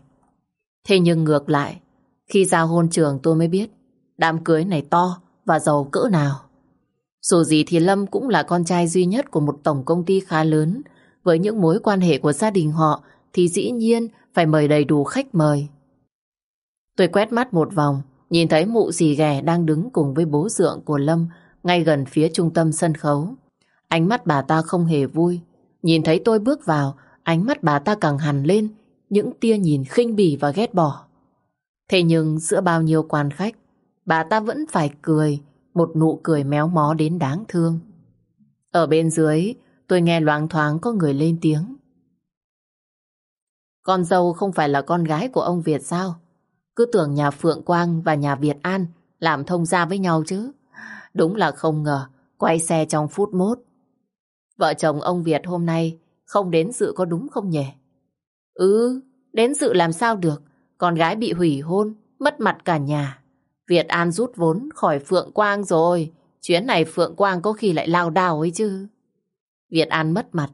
Thế nhưng ngược lại, khi ra hôn trường tôi mới biết đám cưới này to và giàu cỡ nào. Dù gì thì Lâm cũng là con trai duy nhất của một tổng công ty khá lớn. Với những mối quan hệ của gia đình họ thì dĩ nhiên phải mời đầy đủ khách mời. Tôi quét mắt một vòng, nhìn thấy mụ dì ghẻ đang đứng cùng với bố dượng của Lâm ngay gần phía trung tâm sân khấu. Ánh mắt bà ta không hề vui. Nhìn thấy tôi bước vào, ánh mắt bà ta càng hằn lên, những tia nhìn khinh bỉ và ghét bỏ. Thế nhưng giữa bao nhiêu quan khách, bà ta vẫn phải cười, một nụ cười méo mó đến đáng thương. Ở bên dưới, tôi nghe loáng thoáng có người lên tiếng. Con dâu không phải là con gái của ông Việt sao? Cứ tưởng nhà Phượng Quang và nhà Việt An làm thông gia với nhau chứ. Đúng là không ngờ, quay xe trong phút mốt. Vợ chồng ông Việt hôm nay không đến dự có đúng không nhỉ? Ừ, đến dự làm sao được. Con gái bị hủy hôn, mất mặt cả nhà. Việt An rút vốn khỏi Phượng Quang rồi. Chuyến này Phượng Quang có khi lại lao đào ấy chứ. Việt An mất mặt,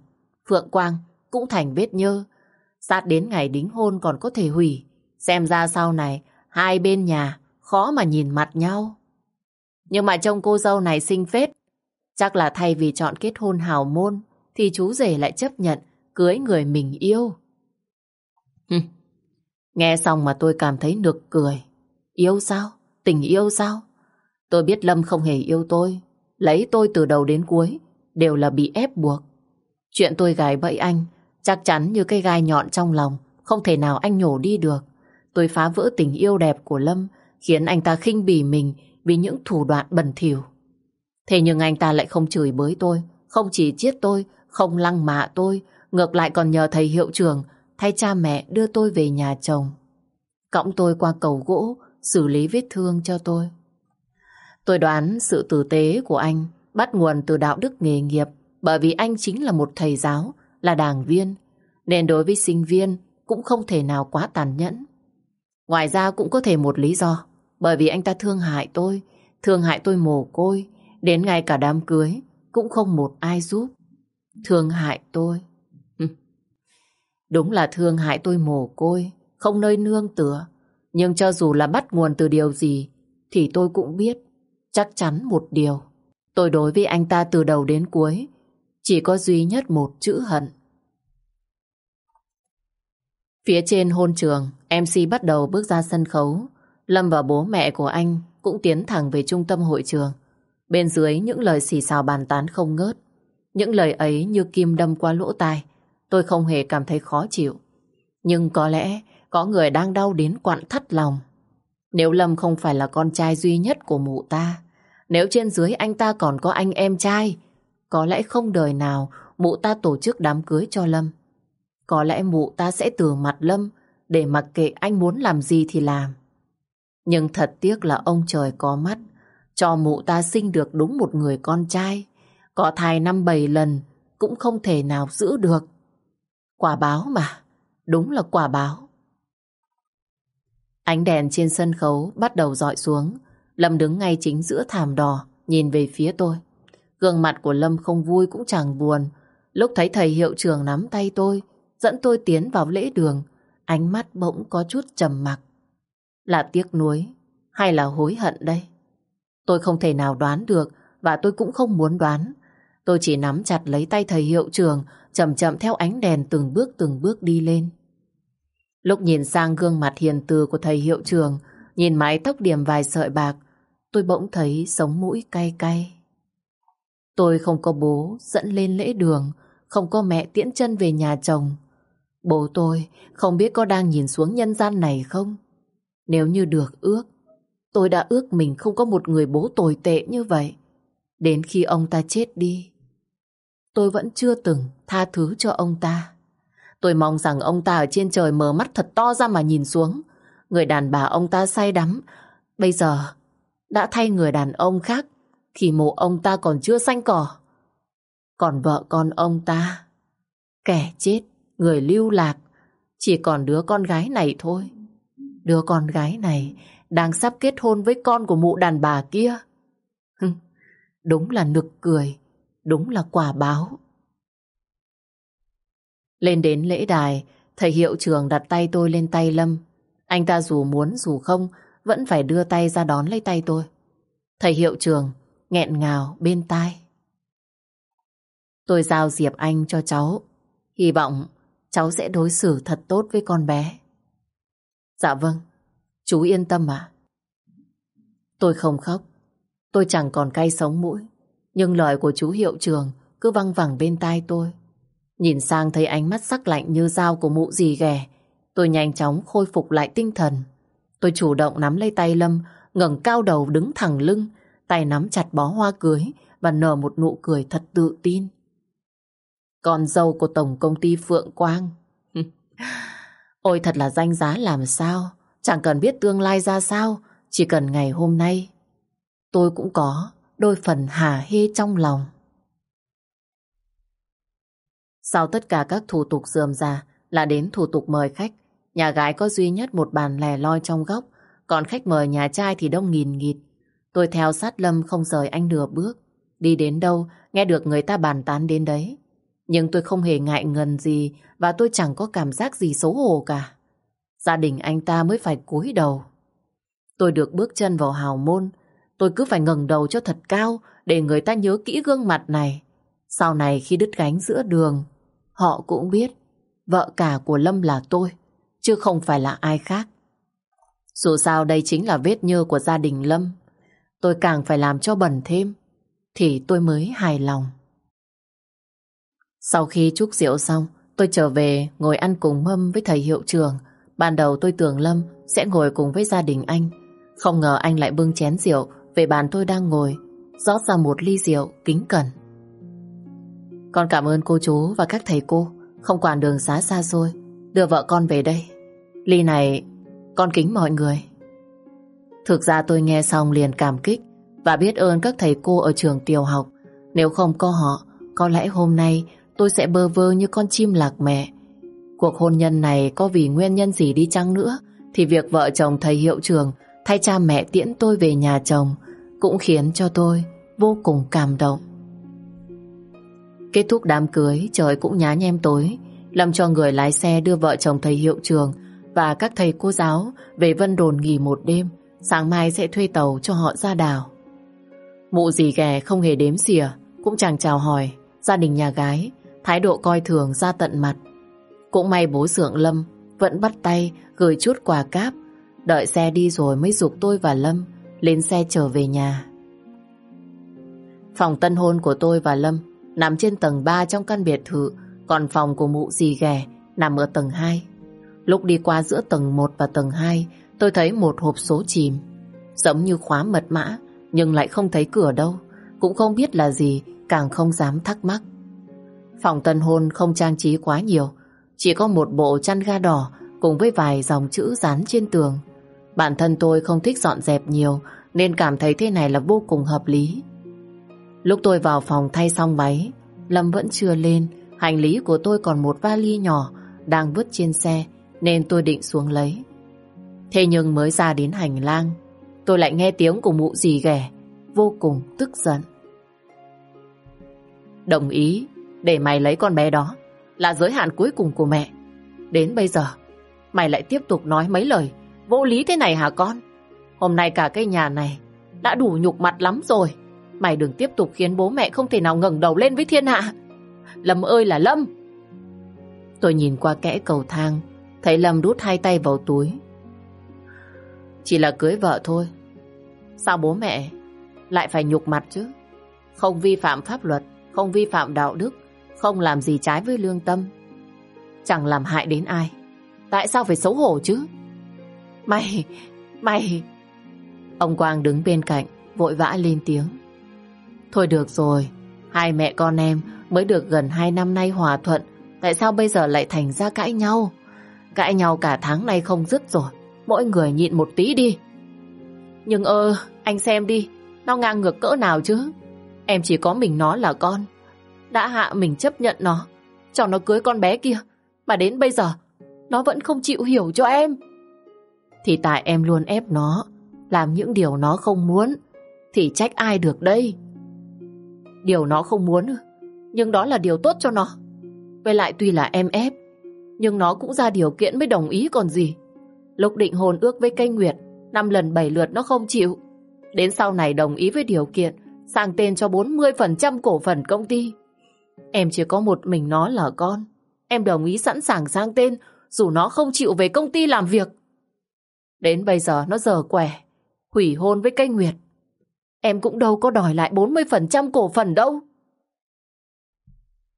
Phượng Quang cũng thành vết nhơ. Sát đến ngày đính hôn còn có thể hủy. Xem ra sau này, hai bên nhà khó mà nhìn mặt nhau. Nhưng mà trông cô dâu này xinh phết. Chắc là thay vì chọn kết hôn hào môn, thì chú rể lại chấp nhận cưới người mình yêu. Nghe xong mà tôi cảm thấy nực cười. Yêu sao? Tình yêu sao? Tôi biết Lâm không hề yêu tôi. Lấy tôi từ đầu đến cuối đều là bị ép buộc. Chuyện tôi gài bẫy anh chắc chắn như cây gai nhọn trong lòng không thể nào anh nhổ đi được. Tôi phá vỡ tình yêu đẹp của Lâm khiến anh ta khinh bỉ mình vì những thủ đoạn bẩn thỉu. Thế nhưng anh ta lại không chửi bới tôi, không chỉ chiết tôi, không lăng mạ tôi, ngược lại còn nhờ thầy hiệu trưởng thay cha mẹ đưa tôi về nhà chồng. Cõng tôi qua cầu gỗ, xử lý vết thương cho tôi. Tôi đoán sự tử tế của anh bắt nguồn từ đạo đức nghề nghiệp bởi vì anh chính là một thầy giáo, là đảng viên, nên đối với sinh viên cũng không thể nào quá tàn nhẫn. Ngoài ra cũng có thể một lý do, bởi vì anh ta thương hại tôi, thương hại tôi mồ côi, đến ngay cả đám cưới cũng không một ai giúp. Thương hại tôi. Đúng là thương hại tôi mồ côi, không nơi nương tựa. Nhưng cho dù là bắt nguồn từ điều gì, thì tôi cũng biết chắc chắn một điều. Tôi đối với anh ta từ đầu đến cuối, chỉ có duy nhất một chữ hận. Phía trên hôn trường, MC bắt đầu bước ra sân khấu. Lâm và bố mẹ của anh cũng tiến thẳng về trung tâm hội trường. Bên dưới những lời xì xào bàn tán không ngớt. Những lời ấy như kim đâm qua lỗ tai. Tôi không hề cảm thấy khó chịu. Nhưng có lẽ có người đang đau đến quặn thắt lòng. Nếu Lâm không phải là con trai duy nhất của mụ ta, nếu trên dưới anh ta còn có anh em trai, có lẽ không đời nào mụ ta tổ chức đám cưới cho Lâm. Có lẽ mụ ta sẽ từ mặt Lâm để mặc kệ anh muốn làm gì thì làm. Nhưng thật tiếc là ông trời có mắt, cho mụ ta sinh được đúng một người con trai. Có thai năm bảy lần cũng không thể nào giữ được. Quả báo mà, đúng là quả báo. Ánh đèn trên sân khấu bắt đầu dọi xuống. Lâm đứng ngay chính giữa thảm đỏ, nhìn về phía tôi. Gương mặt của Lâm không vui cũng chẳng buồn. Lúc thấy thầy hiệu trưởng nắm tay tôi, dẫn tôi tiến vào lễ đường, ánh mắt bỗng có chút trầm mặc. Là tiếc nuối hay là hối hận đây? Tôi không thể nào đoán được và tôi cũng không muốn đoán. Tôi chỉ nắm chặt lấy tay thầy hiệu trưởng, chậm chậm theo ánh đèn từng bước từng bước đi lên. Lúc nhìn sang gương mặt hiền từ của thầy hiệu trưởng, nhìn mái tóc điểm vài sợi bạc, tôi bỗng thấy sống mũi cay cay. Tôi không có bố dẫn lên lễ đường, không có mẹ tiễn chân về nhà chồng. Bố tôi không biết có đang nhìn xuống nhân gian này không? Nếu như được ước, tôi đã ước mình không có một người bố tồi tệ như vậy. Đến khi ông ta chết đi, tôi vẫn chưa từng tha thứ cho ông ta. Tôi mong rằng ông ta ở trên trời mở mắt thật to ra mà nhìn xuống. Người đàn bà ông ta say đắm, bây giờ đã thay người đàn ông khác khi mộ ông ta còn chưa xanh cỏ. Còn vợ con ông ta, kẻ chết, người lưu lạc, chỉ còn đứa con gái này thôi. Đứa con gái này đang sắp kết hôn với con của mụ đàn bà kia. Đúng là nực cười, đúng là quả báo. Lên đến lễ đài, thầy hiệu trường đặt tay tôi lên tay Lâm. Anh ta dù muốn dù không, vẫn phải đưa tay ra đón lấy tay tôi. Thầy hiệu trường nghẹn ngào bên tai. Tôi giao Diệp Anh cho cháu. Hy vọng cháu sẽ đối xử thật tốt với con bé. Dạ vâng, chú yên tâm ạ. Tôi không khóc. Tôi chẳng còn cay sống mũi. Nhưng lời của chú hiệu trường cứ văng vẳng bên tai tôi. Nhìn sang thấy ánh mắt sắc lạnh như dao của mụ dì ghẻ. Tôi nhanh chóng khôi phục lại tinh thần. Tôi chủ động nắm lấy tay Lâm, ngẩng cao đầu đứng thẳng lưng, tay nắm chặt bó hoa cưới và nở một nụ cười thật tự tin. Con dâu của Tổng Công ty Phượng Quang. Ôi thật là danh giá làm sao, chẳng cần biết tương lai ra sao, chỉ cần ngày hôm nay. Tôi cũng có đôi phần hà hê trong lòng. Sau tất cả các thủ tục dườm già là đến thủ tục mời khách. Nhà gái có duy nhất một bàn lẻ loi trong góc, còn khách mời nhà trai thì đông nghìn nghịt. Tôi theo sát Lâm không rời anh nửa bước. Đi đến đâu, nghe được người ta bàn tán đến đấy. Nhưng tôi không hề ngại ngần gì và tôi chẳng có cảm giác gì xấu hổ cả. Gia đình anh ta mới phải cúi đầu. Tôi được bước chân vào hào môn. Tôi cứ phải ngẩng đầu cho thật cao để người ta nhớ kỹ gương mặt này. Sau này khi đứt gánh giữa đường, họ cũng biết vợ cả của Lâm là tôi, chứ không phải là ai khác. Dù sao đây chính là vết nhơ của gia đình Lâm. Tôi càng phải làm cho bẩn thêm, thì tôi mới hài lòng. Sau khi chúc rượu xong, tôi trở về ngồi ăn cùng mâm với thầy hiệu trường. Ban đầu tôi tưởng Lâm sẽ ngồi cùng với gia đình anh. Không ngờ anh lại bưng chén rượu về bàn tôi đang ngồi. rót ra một ly rượu kính cẩn. Con cảm ơn cô chú và các thầy cô không quản đường xá xa xôi đưa vợ con về đây. Ly này con kính mọi người. Thực ra tôi nghe xong liền cảm kích và biết ơn các thầy cô ở trường tiểu học. Nếu không có họ, có lẽ hôm nay tôi sẽ bơ vơ như con chim lạc mẹ. Cuộc hôn nhân này có vì nguyên nhân gì đi chăng nữa, thì việc vợ chồng thầy hiệu trường thay cha mẹ tiễn tôi về nhà chồng cũng khiến cho tôi vô cùng cảm động. Kết thúc đám cưới, trời cũng nhá nhem tối. Lâm cho người lái xe đưa vợ chồng thầy hiệu trường và các thầy cô giáo về Vân Đồn nghỉ một đêm. Sáng mai sẽ thuê tàu cho họ ra đảo. Mụ gì ghẻ không hề đếm xỉa, cũng chẳng chào hỏi. Gia đình nhà gái, thái độ coi thường ra tận mặt. Cũng may bố Sượng Lâm vẫn bắt tay gửi chút quà cáp. Đợi xe đi rồi mới dục tôi và Lâm lên xe trở về nhà. Phòng tân hôn của tôi và Lâm nằm trên tầng 3 trong căn biệt thự, còn phòng của mụ dì ghẻ nằm ở tầng 2. Lúc đi qua giữa tầng 1 và tầng 2, tôi thấy một hộp số chìm. Giống như khóa mật mã, nhưng lại không thấy cửa đâu. Cũng không biết là gì, càng không dám thắc mắc. Phòng tân hôn không trang trí quá nhiều, chỉ có một bộ chăn ga đỏ cùng với vài dòng chữ dán trên tường. Bản thân tôi không thích dọn dẹp nhiều nên cảm thấy thế này là vô cùng hợp lý. Lúc tôi vào phòng thay xong váy Lâm vẫn chưa lên, hành lý của tôi còn một vali nhỏ đang vứt trên xe nên tôi định xuống lấy. Thế nhưng mới ra đến hành lang, tôi lại nghe tiếng của mụ dì ghẻ, vô cùng tức giận. Đồng ý để mày lấy con bé đó là giới hạn cuối cùng của mẹ. Đến bây giờ, mày lại tiếp tục nói mấy lời vô lý thế này hả con? Hôm nay cả cái nhà này đã đủ nhục mặt lắm rồi. Mày đừng tiếp tục khiến bố mẹ không thể nào ngẩng đầu lên với thiên hạ. Lâm ơi là Lâm! Tôi nhìn qua kẽ cầu thang, thấy Lâm đút hai tay vào túi. Chỉ là cưới vợ thôi. Sao bố mẹ lại phải nhục mặt chứ? Không vi phạm pháp luật, không vi phạm đạo đức, không làm gì trái với lương tâm. Chẳng làm hại đến ai. Tại sao phải xấu hổ chứ? Mày, mày... Ông Quang đứng bên cạnh, vội vã lên tiếng. Thôi được rồi, hai mẹ con em mới được gần hai năm nay hòa thuận, tại sao bây giờ lại thành ra cãi nhau? Cãi nhau cả tháng nay không dứt rồi, mỗi người nhịn một tí đi. Nhưng ơ, anh xem đi, nó ngang ngược cỡ nào chứ? Em chỉ có mình nó là con. Đã hạ mình chấp nhận nó, cho nó cưới con bé kia, mà đến bây giờ nó vẫn không chịu hiểu cho em. Thì tại em luôn ép nó, làm những điều nó không muốn, thì trách ai được đây? Điều nó không muốn. Nhưng đó là điều tốt cho nó. Với lại tuy là em ép, Nhưng nó cũng ra điều kiện mới đồng ý còn gì. Lúc định hôn ước với cây Nguyệt, năm lần bảy lượt nó không chịu. Đến sau này đồng ý với điều kiện, Sang tên cho 40% cổ phần công ty. Em chỉ có một mình nó là con. Em đồng ý sẵn sàng sang tên, Dù nó không chịu về công ty làm việc. Đến bây giờ nó giờ quẻ, Hủy hôn với cây Nguyệt. Em cũng đâu có đòi lại 40% cổ phần đâu.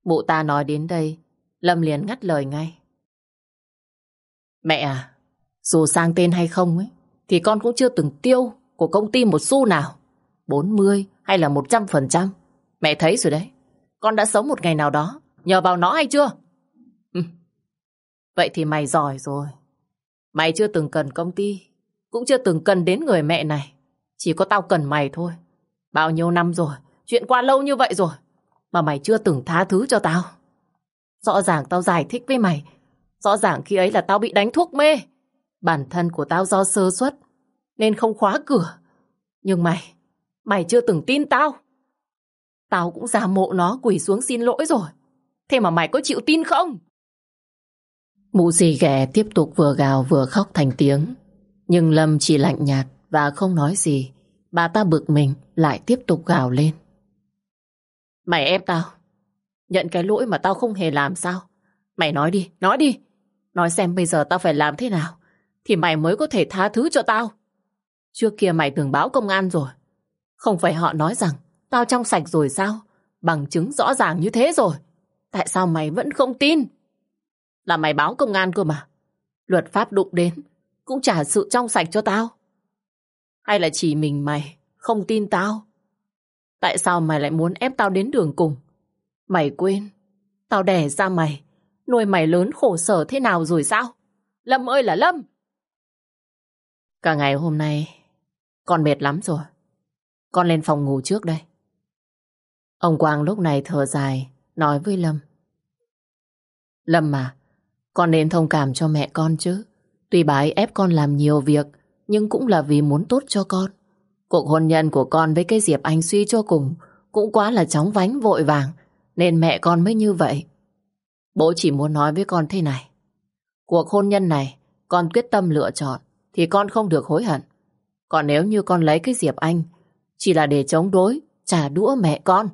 Mụ ta nói đến đây, Lâm liền ngắt lời ngay. Mẹ à, dù sang tên hay không ấy, thì con cũng chưa từng tiêu của công ty một xu nào. 40 hay là 100%. Mẹ thấy rồi đấy. Con đã sống một ngày nào đó, nhờ vào nó hay chưa? Ừ. Vậy thì mày giỏi rồi. Mày chưa từng cần công ty, cũng chưa từng cần đến người mẹ này. Chỉ có tao cần mày thôi. Bao nhiêu năm rồi, chuyện qua lâu như vậy rồi, mà mày chưa từng tha thứ cho tao. Rõ ràng tao giải thích với mày, rõ ràng khi ấy là tao bị đánh thuốc mê. Bản thân của tao do sơ suất, nên không khóa cửa. Nhưng mày, mày chưa từng tin tao. Tao cũng giả mộ nó quỳ xuống xin lỗi rồi. Thế mà mày có chịu tin không? Mụ dì ghẻ tiếp tục vừa gào vừa khóc thành tiếng. Nhưng Lâm chỉ lạnh nhạt và không nói gì. Bà ta bực mình lại tiếp tục gào lên. Mày ép tao. Nhận cái lỗi mà tao không hề làm sao? Mày nói đi, nói đi. Nói xem bây giờ tao phải làm thế nào thì mày mới có thể tha thứ cho tao. Trước kia mày từng báo công an rồi. Không phải họ nói rằng tao trong sạch rồi sao? Bằng chứng rõ ràng như thế rồi. Tại sao mày vẫn không tin? Là mày báo công an cơ mà. Luật pháp đụng đến cũng trả sự trong sạch cho tao. Hay là chỉ mình mày không tin tao? Tại sao mày lại muốn ép tao đến đường cùng? Mày quên, tao đẻ ra mày, nuôi mày lớn khổ sở thế nào rồi sao? Lâm ơi là Lâm! Cả ngày hôm nay, con mệt lắm rồi. Con lên phòng ngủ trước đây. Ông Quang lúc này thở dài, nói với Lâm. Lâm mà, con nên thông cảm cho mẹ con chứ. Tuy bà ấy ép con làm nhiều việc, nhưng cũng là vì muốn tốt cho con. Cuộc hôn nhân của con với cái Diệp Anh suy cho cùng cũng quá là chóng vánh vội vàng, nên mẹ con mới như vậy. Bố chỉ muốn nói với con thế này. Cuộc hôn nhân này, con quyết tâm lựa chọn, thì con không được hối hận. Còn nếu như con lấy cái Diệp Anh, chỉ là để chống đối, trả đũa mẹ con,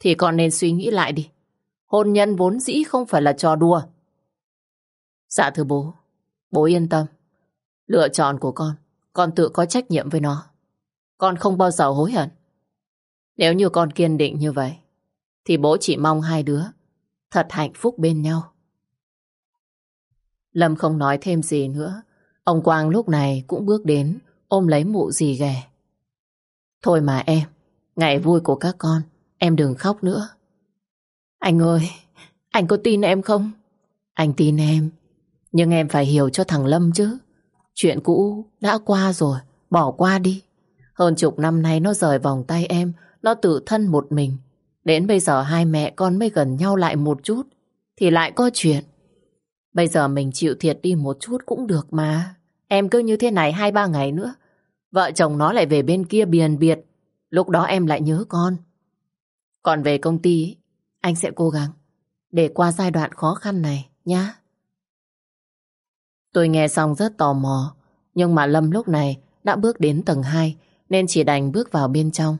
thì con nên suy nghĩ lại đi. Hôn nhân vốn dĩ không phải là trò đùa. Dạ thưa bố, bố yên tâm. Lựa chọn của con, con tự có trách nhiệm với nó. Con không bao giờ hối hận. Nếu như con kiên định như vậy, thì bố chỉ mong hai đứa thật hạnh phúc bên nhau. Lâm không nói thêm gì nữa. Ông Quang lúc này cũng bước đến, ôm lấy mụ gì ghẻ. Thôi mà em, ngày vui của các con, em đừng khóc nữa. Anh ơi, anh có tin em không? Anh tin em, nhưng em phải hiểu cho thằng Lâm chứ. Chuyện cũ đã qua rồi, bỏ qua đi. Hơn chục năm nay nó rời vòng tay em, nó tự thân một mình. Đến bây giờ hai mẹ con mới gần nhau lại một chút, thì lại có chuyện. Bây giờ mình chịu thiệt đi một chút cũng được mà. Em cứ như thế này hai ba ngày nữa. Vợ chồng nó lại về bên kia biền biệt. Lúc đó em lại nhớ con. Còn về công ty, anh sẽ cố gắng để qua giai đoạn khó khăn này nhá. Tôi nghe xong rất tò mò, nhưng mà Lâm lúc này đã bước đến tầng 2 nên chỉ đành bước vào bên trong.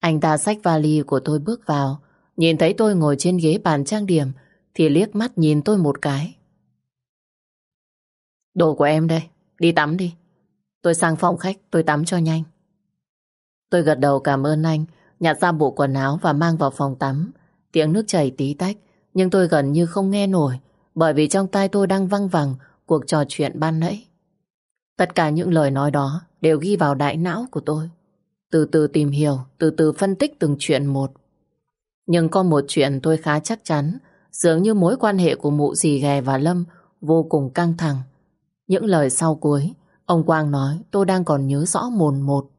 Anh ta xách vali của tôi bước vào, nhìn thấy tôi ngồi trên ghế bàn trang điểm thì liếc mắt nhìn tôi một cái. Đồ của em đây, đi tắm đi. Tôi sang phòng khách, tôi tắm cho nhanh. Tôi gật đầu cảm ơn anh, nhặt ra bộ quần áo và mang vào phòng tắm. Tiếng nước chảy tí tách, nhưng tôi gần như không nghe nổi, bởi vì trong tai tôi đang văng vẳng cuộc trò chuyện ban nãy. Tất cả những lời nói đó đều ghi vào đại não của tôi. Từ từ tìm hiểu, từ từ phân tích từng chuyện một. Nhưng có một chuyện tôi khá chắc chắn, dường như mối quan hệ của mụ dì ghè và Lâm vô cùng căng thẳng. Những lời sau cuối, ông Quang nói tôi đang còn nhớ rõ mồn một.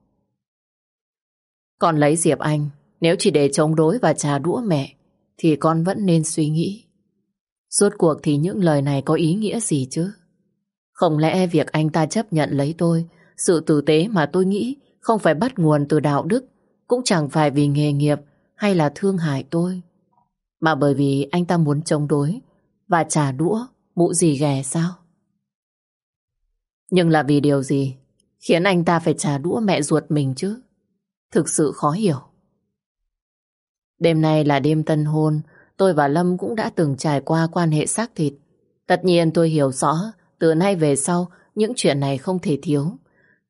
Còn lấy Diệp Anh, nếu chỉ để chống đối và trà đũa mẹ, thì con vẫn nên suy nghĩ. Suốt cuộc thì những lời này có ý nghĩa gì chứ? Không lẽ việc anh ta chấp nhận lấy tôi, sự tử tế mà tôi nghĩ không phải bắt nguồn từ đạo đức, cũng chẳng phải vì nghề nghiệp hay là thương hại tôi, mà bởi vì anh ta muốn chống đối và trả đũa mụ gì ghè sao? Nhưng là vì điều gì khiến anh ta phải trả đũa mẹ ruột mình chứ? Thực sự khó hiểu. Đêm nay là đêm tân hôn, tôi và Lâm cũng đã từng trải qua quan hệ xác thịt. Tất nhiên tôi hiểu rõ, từ nay về sau, những chuyện này không thể thiếu.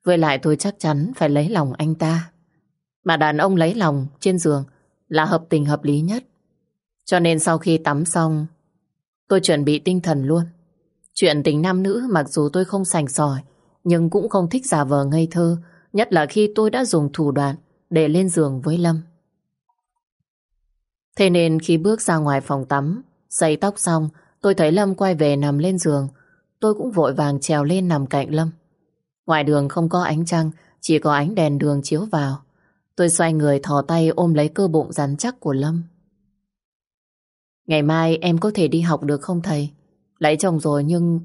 Với lại tôi chắc chắn phải lấy lòng anh ta. Mà đàn ông lấy lòng trên giường là hợp tình hợp lý nhất. Cho nên sau khi tắm xong, tôi chuẩn bị tinh thần luôn. Chuyện tình nam nữ mặc dù tôi không sành sỏi, nhưng cũng không thích giả vờ ngây thơ, nhất là khi tôi đã dùng thủ đoạn để lên giường với Lâm. Thế nên khi bước ra ngoài phòng tắm, giấy tóc xong, tôi thấy Lâm quay về nằm lên giường. Tôi cũng vội vàng trèo lên nằm cạnh Lâm. Ngoài đường không có ánh trăng, chỉ có ánh đèn đường chiếu vào. Tôi xoay người thò tay ôm lấy cơ bụng rắn chắc của Lâm. Ngày mai em có thể đi học được không thầy? Lấy chồng rồi nhưng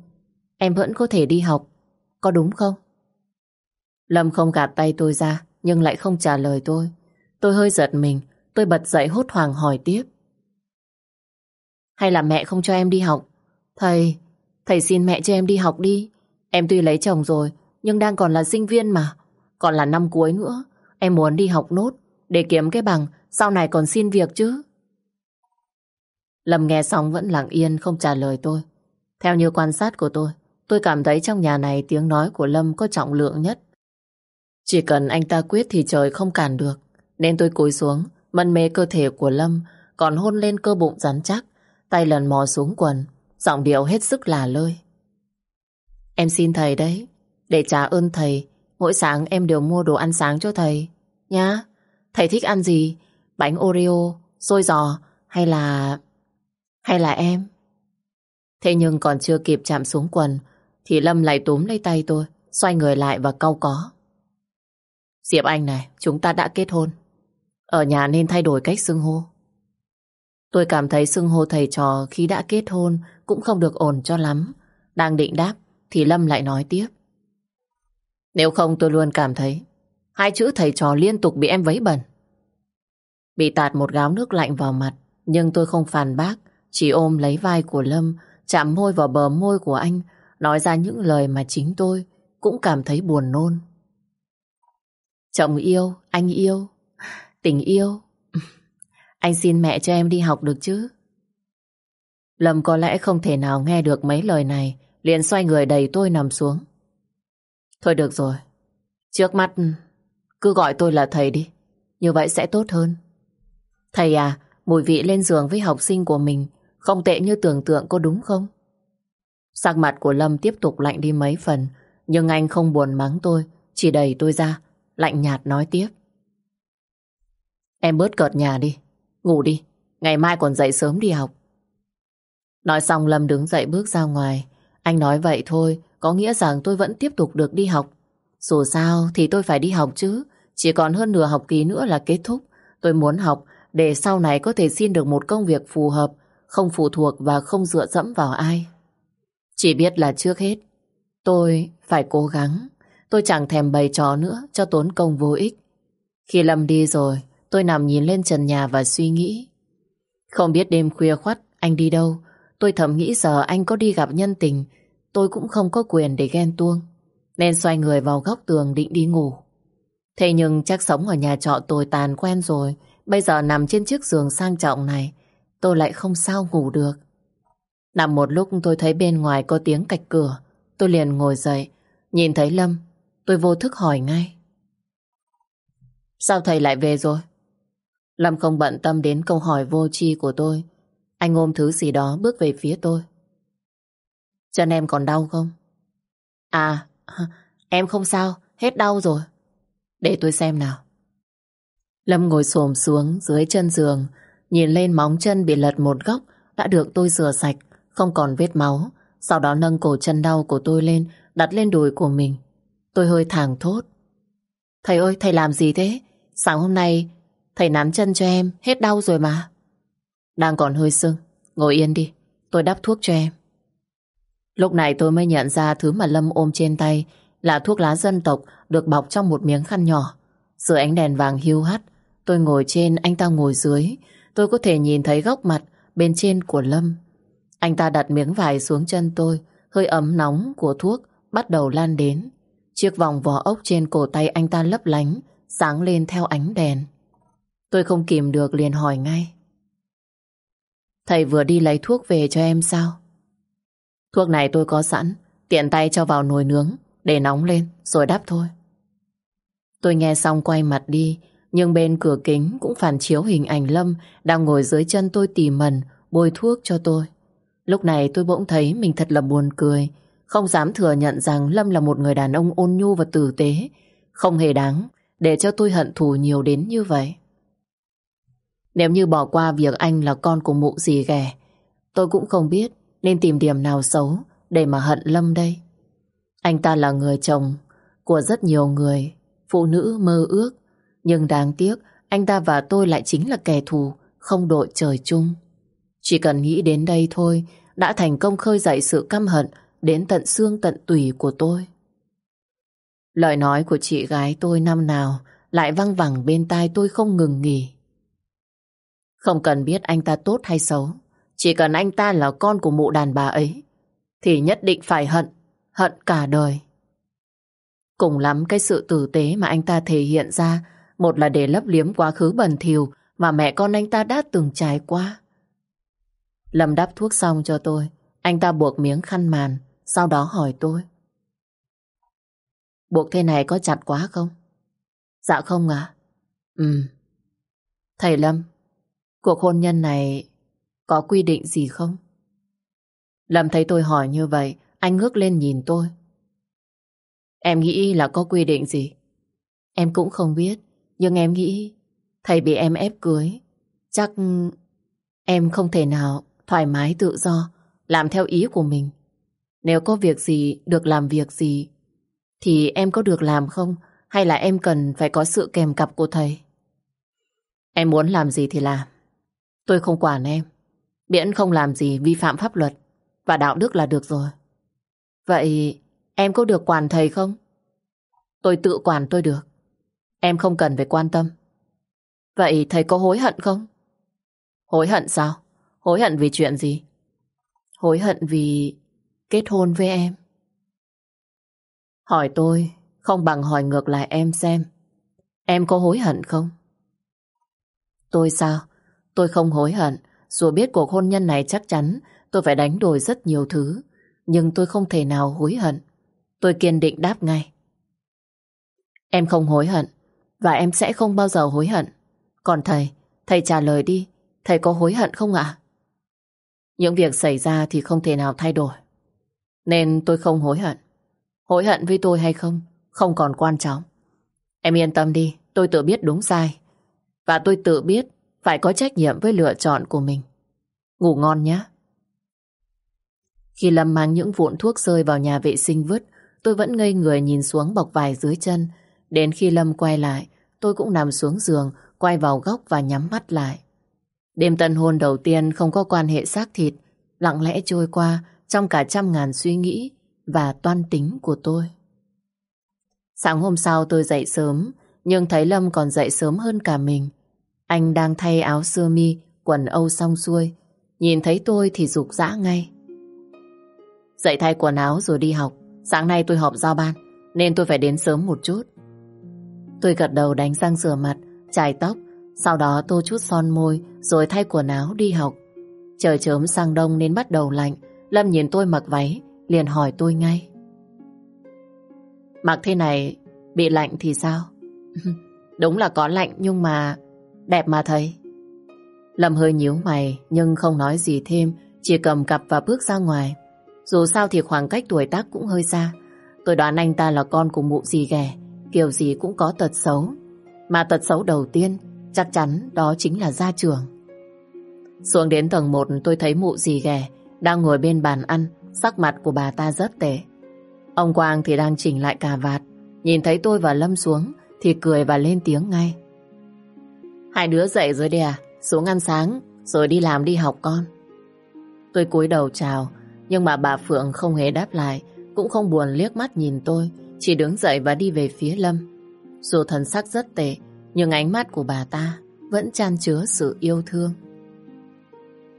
em vẫn có thể đi học, có đúng không? Lâm không gạt tay tôi ra, nhưng lại không trả lời tôi. Tôi hơi giật mình, tôi bật dậy hốt hoảng hỏi tiếp. Hay là mẹ không cho em đi học? Thầy, thầy xin mẹ cho em đi học đi. Em tuy lấy chồng rồi, nhưng đang còn là sinh viên mà. Còn là năm cuối nữa, em muốn đi học nốt để kiếm cái bằng, sau này còn xin việc chứ. Lâm nghe xong vẫn lặng yên không trả lời tôi. Theo như quan sát của tôi, tôi cảm thấy trong nhà này tiếng nói của Lâm có trọng lượng nhất. Chỉ cần anh ta quyết thì trời không cản được. Nên tôi cúi xuống, mân mê cơ thể của Lâm, còn hôn lên cơ bụng rắn chắc, tay lần mò xuống quần, giọng điệu hết sức là lơi. Em xin thầy đấy, để trả ơn thầy, mỗi sáng em đều mua đồ ăn sáng cho thầy, nhá. thầy thích ăn gì? Bánh Oreo, xôi giò hay là... hay là em? Thế nhưng còn chưa kịp chạm xuống quần thì Lâm lại túm lấy tay tôi, xoay người lại và cau có. Diệp Anh này, chúng ta đã kết hôn. Ở nhà nên thay đổi cách xưng hô. Tôi cảm thấy xưng hô thầy trò khi đã kết hôn cũng không được ổn cho lắm. Đang định đáp thì Lâm lại nói tiếp. Nếu không tôi luôn cảm thấy hai chữ thầy trò liên tục bị em vấy bẩn. Bị tạt một gáo nước lạnh vào mặt nhưng tôi không phản bác chỉ ôm lấy vai của Lâm chạm môi vào bờ môi của anh nói ra những lời mà chính tôi cũng cảm thấy buồn nôn. Chồng yêu, anh yêu, tình yêu. Anh xin mẹ cho em đi học được chứ? Lâm có lẽ không thể nào nghe được mấy lời này, liền xoay người đầy tôi nằm xuống. Thôi được rồi, trước mắt cứ gọi tôi là thầy đi, như vậy sẽ tốt hơn. Thầy à, mùi vị lên giường với học sinh của mình không tệ như tưởng tượng có đúng không? Sắc mặt của Lâm tiếp tục lạnh đi mấy phần, nhưng anh không buồn mắng tôi, chỉ đẩy tôi ra, lạnh nhạt nói tiếp. Em bớt cợt nhà đi, ngủ đi, ngày mai còn dậy sớm đi học. Nói xong Lâm đứng dậy bước ra ngoài. Anh nói vậy thôi, có nghĩa rằng tôi vẫn tiếp tục được đi học. Dù sao thì tôi phải đi học chứ, chỉ còn hơn nửa học kỳ nữa là kết thúc. Tôi muốn học để sau này có thể xin được một công việc phù hợp, không phụ thuộc và không dựa dẫm vào ai. Chỉ biết là trước hết, tôi phải cố gắng. Tôi chẳng thèm bày trò nữa cho tốn công vô ích. Khi Lâm đi rồi, tôi nằm nhìn lên trần nhà và suy nghĩ. Không biết đêm khuya khoắt anh đi đâu, tôi thầm nghĩ giờ anh có đi gặp nhân tình, tôi cũng không có quyền để ghen tuông. Nên xoay người vào góc tường định đi ngủ. Thế nhưng chắc sống ở nhà trọ tồi tàn quen rồi, bây giờ nằm trên chiếc giường sang trọng này, tôi lại không sao ngủ được. Nằm một lúc tôi thấy bên ngoài có tiếng cạch cửa, tôi liền ngồi dậy, nhìn thấy Lâm, tôi vô thức hỏi ngay. Sao thầy lại về rồi? Lâm không bận tâm đến câu hỏi vô tri của tôi. Anh ôm thứ gì đó bước về phía tôi. Chân em còn đau không? À, em không sao, hết đau rồi. Để tôi xem nào. Lâm ngồi xổm xuống dưới chân giường, nhìn lên móng chân bị lật một góc đã được tôi rửa sạch, không còn vết máu. Sau đó nâng cổ chân đau của tôi lên, đặt lên đùi của mình. Tôi hơi thảng thốt. Thầy ơi, thầy làm gì thế? Sáng hôm nay, thầy nắm chân cho em, hết đau rồi mà. Đang còn hơi sưng, ngồi yên đi, tôi đắp thuốc cho em. Lúc này tôi mới nhận ra thứ mà Lâm ôm trên tay là thuốc lá dân tộc được bọc trong một miếng khăn nhỏ. Dưới ánh đèn vàng hiu hắt, tôi ngồi trên, anh ta ngồi dưới. Tôi có thể nhìn thấy góc mặt bên trên của Lâm. Anh ta đặt miếng vải xuống chân tôi, hơi ấm nóng của thuốc bắt đầu lan đến. Chiếc vòng vỏ ốc trên cổ tay anh ta lấp lánh, sáng lên theo ánh đèn. Tôi không kìm được liền hỏi ngay. Thầy vừa đi lấy thuốc về cho em sao? Thuốc này tôi có sẵn, tiện tay cho vào nồi nướng, để nóng lên, rồi đắp thôi. Tôi nghe xong quay mặt đi, nhưng bên cửa kính cũng phản chiếu hình ảnh Lâm đang ngồi dưới chân tôi tỉ mẩn, bôi thuốc cho tôi. Lúc này tôi bỗng thấy mình thật là buồn cười, không dám thừa nhận rằng Lâm là một người đàn ông ôn nhu và tử tế, không hề đáng để cho tôi hận thù nhiều đến như vậy. Nếu như bỏ qua việc anh là con của mụ gì ghẻ, tôi cũng không biết nên tìm điểm nào xấu để mà hận Lâm đây. Anh ta là người chồng của rất nhiều người, phụ nữ mơ ước, nhưng đáng tiếc anh ta và tôi lại chính là kẻ thù, không đội trời chung. Chỉ cần nghĩ đến đây thôi, đã thành công khơi dậy sự căm hận đến tận xương tận tủy của tôi. Lời nói của chị gái tôi năm nào lại văng vẳng bên tai tôi không ngừng nghỉ. Không cần biết anh ta tốt hay xấu, chỉ cần anh ta là con của mụ đàn bà ấy, thì nhất định phải hận, hận cả đời. Cùng lắm cái sự tử tế mà anh ta thể hiện ra, một là để lấp liếm quá khứ bẩn thỉu mà mẹ con anh ta đã từng trải qua. Lâm đắp thuốc xong cho tôi, anh ta buộc miếng khăn màn, sau đó hỏi tôi. Buộc thế này có chặt quá không? Dạ không ạ. Ừ. Thầy Lâm, cuộc hôn nhân này có quy định gì không? Lâm thấy tôi hỏi như vậy, anh ngước lên nhìn tôi. Em nghĩ là có quy định gì? Em cũng không biết, nhưng em nghĩ Thầy bị em ép cưới. Chắc em không thể nào thoải mái tự do, làm theo ý của mình. Nếu có việc gì, được làm việc gì, thì em có được làm không? Hay là em cần phải có sự kèm cặp của thầy? Em muốn làm gì thì làm. Tôi không quản em. biển không làm gì vi phạm pháp luật và đạo đức là được rồi. Vậy em có được quản thầy không? Tôi tự quản tôi được. Em không cần phải quan tâm. Vậy thầy có hối hận không? Hối hận sao? Hối hận vì chuyện gì? Hối hận vì kết hôn với em. Hỏi tôi, không bằng hỏi ngược lại em xem. Em có hối hận không? Tôi sao? Tôi không hối hận. Dù biết cuộc hôn nhân này chắc chắn tôi phải đánh đổi rất nhiều thứ. Nhưng tôi không thể nào hối hận. Tôi kiên định đáp ngay. Em không hối hận. Và em sẽ không bao giờ hối hận. Còn thầy, thầy trả lời đi. Thầy có hối hận không ạ? Những việc xảy ra thì không thể nào thay đổi. Nên tôi không hối hận. Hối hận với tôi hay không, không còn quan trọng. Em yên tâm đi, tôi tự biết đúng sai. Và tôi tự biết phải có trách nhiệm với lựa chọn của mình. Ngủ ngon nhé. Khi Lâm mang những vụn thuốc rơi vào nhà vệ sinh vứt, tôi vẫn ngây người nhìn xuống bọc vải dưới chân. Đến khi Lâm quay lại, tôi cũng nằm xuống giường, quay vào góc và nhắm mắt lại. Đêm tân hôn đầu tiên không có quan hệ xác thịt, lặng lẽ trôi qua trong cả trăm ngàn suy nghĩ và toan tính của tôi. Sáng hôm sau tôi dậy sớm, nhưng thấy Lâm còn dậy sớm hơn cả mình. Anh đang thay áo sơ mi, quần âu xong xuôi. Nhìn thấy tôi thì rục rã ngay. Dậy thay quần áo rồi đi học. Sáng nay tôi họp giao ban, nên tôi phải đến sớm một chút. Tôi gật đầu đánh răng rửa mặt, chải tóc, sau đó tô chút son môi rồi thay quần áo đi học. Trời chớm sang đông nên bắt đầu lạnh. Lâm nhìn tôi mặc váy, liền hỏi tôi ngay. Mặc thế này, bị lạnh thì sao? Đúng là có lạnh nhưng mà đẹp mà thầy. Lâm hơi nhíu mày nhưng không nói gì thêm, chỉ cầm cặp và bước ra ngoài. Dù sao thì khoảng cách tuổi tác cũng hơi xa. Tôi đoán anh ta là con của mụ gì ghẻ, kiểu gì cũng có tật xấu. Mà tật xấu đầu tiên chắc chắn đó chính là gia trưởng. Xuống đến tầng 1 tôi thấy mụ gì ghẻ đang ngồi bên bàn ăn, sắc mặt của bà ta rất tệ. Ông Quang thì đang chỉnh lại cà vạt, nhìn thấy tôi và Lâm xuống thì cười và lên tiếng ngay. Hai đứa dậy rồi đi à? Xuống ăn sáng, rồi đi làm đi học con. Tôi cúi đầu chào, nhưng mà bà Phượng không hề đáp lại, cũng không buồn liếc mắt nhìn tôi, chỉ đứng dậy và đi về phía Lâm. Dù thần sắc rất tệ, nhưng ánh mắt của bà ta vẫn chan chứa sự yêu thương.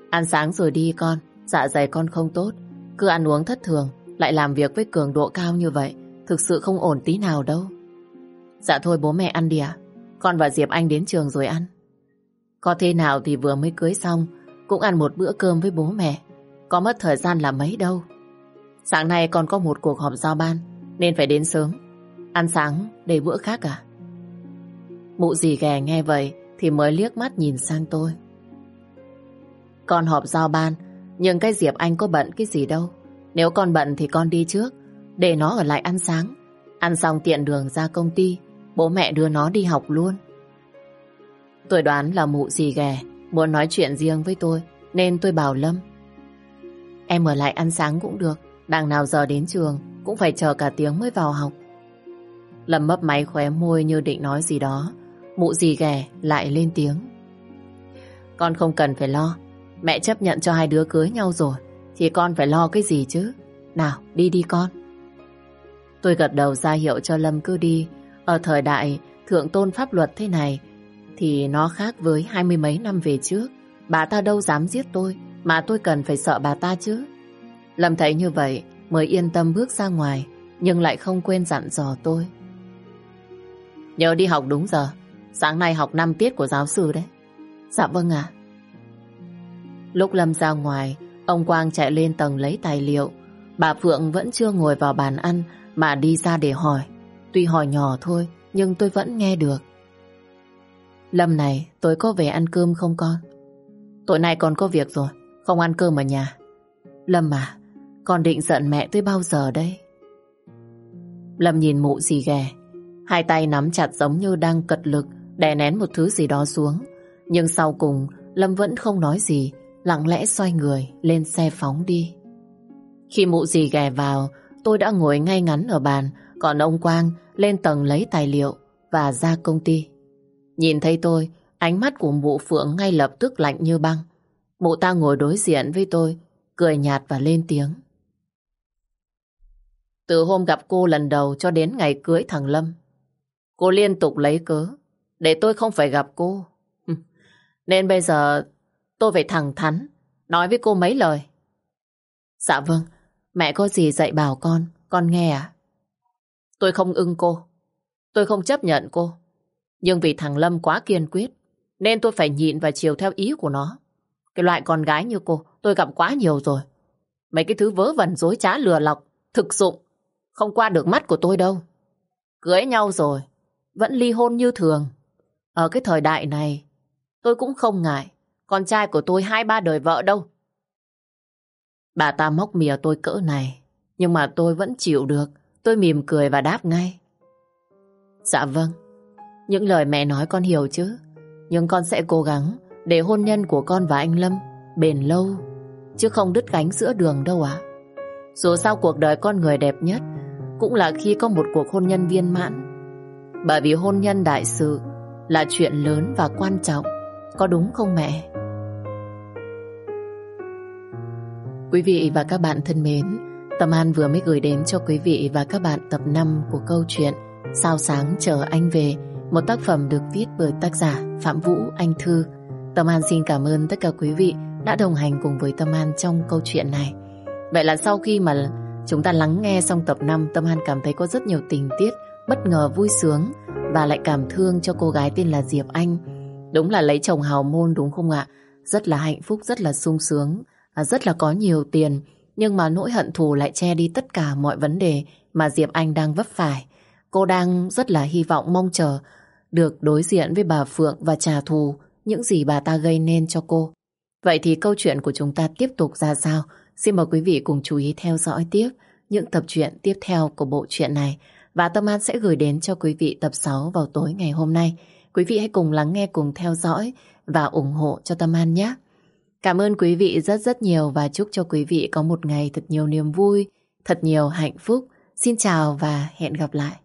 Ăn sáng rồi đi con, dạ dày con không tốt, cứ ăn uống thất thường, lại làm việc với cường độ cao như vậy, thực sự không ổn tí nào đâu. Dạ thôi bố mẹ ăn đi ạ, con và Diệp Anh đến trường rồi ăn. Có thế nào thì vừa mới cưới xong, cũng ăn một bữa cơm với bố mẹ, có mất thời gian là mấy đâu. Sáng nay con có một cuộc họp giao ban, nên phải đến sớm. Ăn sáng để bữa khác à? Mụ gì ghè nghe vậy thì mới liếc mắt nhìn sang tôi. Con họp giao ban, nhưng cái Diệp Anh có bận cái gì đâu. Nếu con bận thì con đi trước, để nó ở lại ăn sáng. Ăn xong tiện đường ra công ty, bố mẹ đưa nó đi học luôn. Tôi đoán là mụ gì ghè, muốn nói chuyện riêng với tôi, nên tôi bảo Lâm. Em ở lại ăn sáng cũng được, đằng nào giờ đến trường, cũng phải chờ cả tiếng mới vào học. Lâm mấp máy khóe môi như định nói gì đó, Mụ gì ghẻ lại lên tiếng. Con không cần phải lo. Mẹ chấp nhận cho hai đứa cưới nhau rồi. Thì con phải lo cái gì chứ? Nào, đi đi con. Tôi gật đầu ra hiệu cho Lâm cứ đi. Ở thời đại thượng tôn pháp luật thế này, thì nó khác với hai mươi mấy năm về trước. Bà ta đâu dám giết tôi, mà tôi cần phải sợ bà ta chứ. Lâm thấy như vậy mới yên tâm bước ra ngoài, nhưng lại không quên dặn dò tôi. Nhớ đi học đúng giờ, Sáng nay học 5 tiết của giáo sư đấy. Dạ vâng ạ. Lúc Lâm ra ngoài, ông Quang chạy lên tầng lấy tài liệu. Bà Phượng vẫn chưa ngồi vào bàn ăn mà đi ra để hỏi. Tuy hỏi nhỏ thôi, nhưng tôi vẫn nghe được. Lâm này, tôi có về ăn cơm không con? Tối nay con có việc rồi, không ăn cơm ở nhà. Lâm à, con định giận mẹ tới bao giờ đây? Lâm nhìn mụ gì ghè, hai tay nắm chặt giống như đang cật lực đè nén một thứ gì đó xuống. Nhưng sau cùng, Lâm vẫn không nói gì, lặng lẽ xoay người lên xe phóng đi. Khi mụ dì ghè vào, tôi đã ngồi ngay ngắn ở bàn, còn ông Quang lên tầng lấy tài liệu và ra công ty. Nhìn thấy tôi, ánh mắt của mụ Phượng ngay lập tức lạnh như băng. Mụ ta ngồi đối diện với tôi, cười nhạt và lên tiếng. Từ hôm gặp cô lần đầu cho đến ngày cưới thằng Lâm, cô liên tục lấy cớ để tôi không phải gặp cô. Nên bây giờ tôi phải thẳng thắn nói với cô mấy lời. Dạ vâng, mẹ có gì dạy bảo con, con nghe à? Tôi không ưng cô, tôi không chấp nhận cô. Nhưng vì thằng Lâm quá kiên quyết, nên tôi phải nhịn và chiều theo ý của nó. Cái loại con gái như cô, tôi gặp quá nhiều rồi. Mấy cái thứ vớ vẩn dối trá lừa lọc, thực dụng, không qua được mắt của tôi đâu. Cưới nhau rồi, vẫn ly hôn như thường. Ở cái thời đại này, tôi cũng không ngại. Con trai của tôi hai ba đời vợ đâu. Bà ta móc mìa tôi cỡ này, nhưng mà tôi vẫn chịu được. Tôi mỉm cười và đáp ngay. Dạ vâng, những lời mẹ nói con hiểu chứ. Nhưng con sẽ cố gắng để hôn nhân của con và anh Lâm bền lâu, chứ không đứt gánh giữa đường đâu ạ. Dù sao cuộc đời con người đẹp nhất cũng là khi có một cuộc hôn nhân viên mãn. Bởi vì hôn nhân đại sự là chuyện lớn và quan trọng, có đúng không mẹ? Quý vị và các bạn thân mến, Tâm An vừa mới gửi đến cho quý vị và các bạn tập 5 của câu chuyện Sao sáng chờ anh về, một tác phẩm được viết bởi tác giả Phạm Vũ Anh Thư. Tâm An xin cảm ơn tất cả quý vị đã đồng hành cùng với Tâm An trong câu chuyện này. Vậy là sau khi mà chúng ta lắng nghe xong tập 5, Tâm An cảm thấy có rất nhiều tình tiết bất ngờ vui sướng và lại cảm thương cho cô gái tên là Diệp Anh. Đúng là lấy chồng hào môn đúng không ạ? Rất là hạnh phúc, rất là sung sướng, rất là có nhiều tiền, nhưng mà nỗi hận thù lại che đi tất cả mọi vấn đề mà Diệp Anh đang vấp phải. Cô đang rất là hy vọng mong chờ được đối diện với bà Phượng và trả thù những gì bà ta gây nên cho cô. Vậy thì câu chuyện của chúng ta tiếp tục ra sao? Xin mời quý vị cùng chú ý theo dõi tiếp những tập truyện tiếp theo của bộ truyện này. Và Tâm An sẽ gửi đến cho quý vị tập 6 vào tối ngày hôm nay. Quý vị hãy cùng lắng nghe, cùng theo dõi và ủng hộ cho Tâm An nhé. Cảm ơn quý vị rất rất nhiều và chúc cho quý vị có một ngày thật nhiều niềm vui, thật nhiều hạnh phúc. Xin chào và hẹn gặp lại.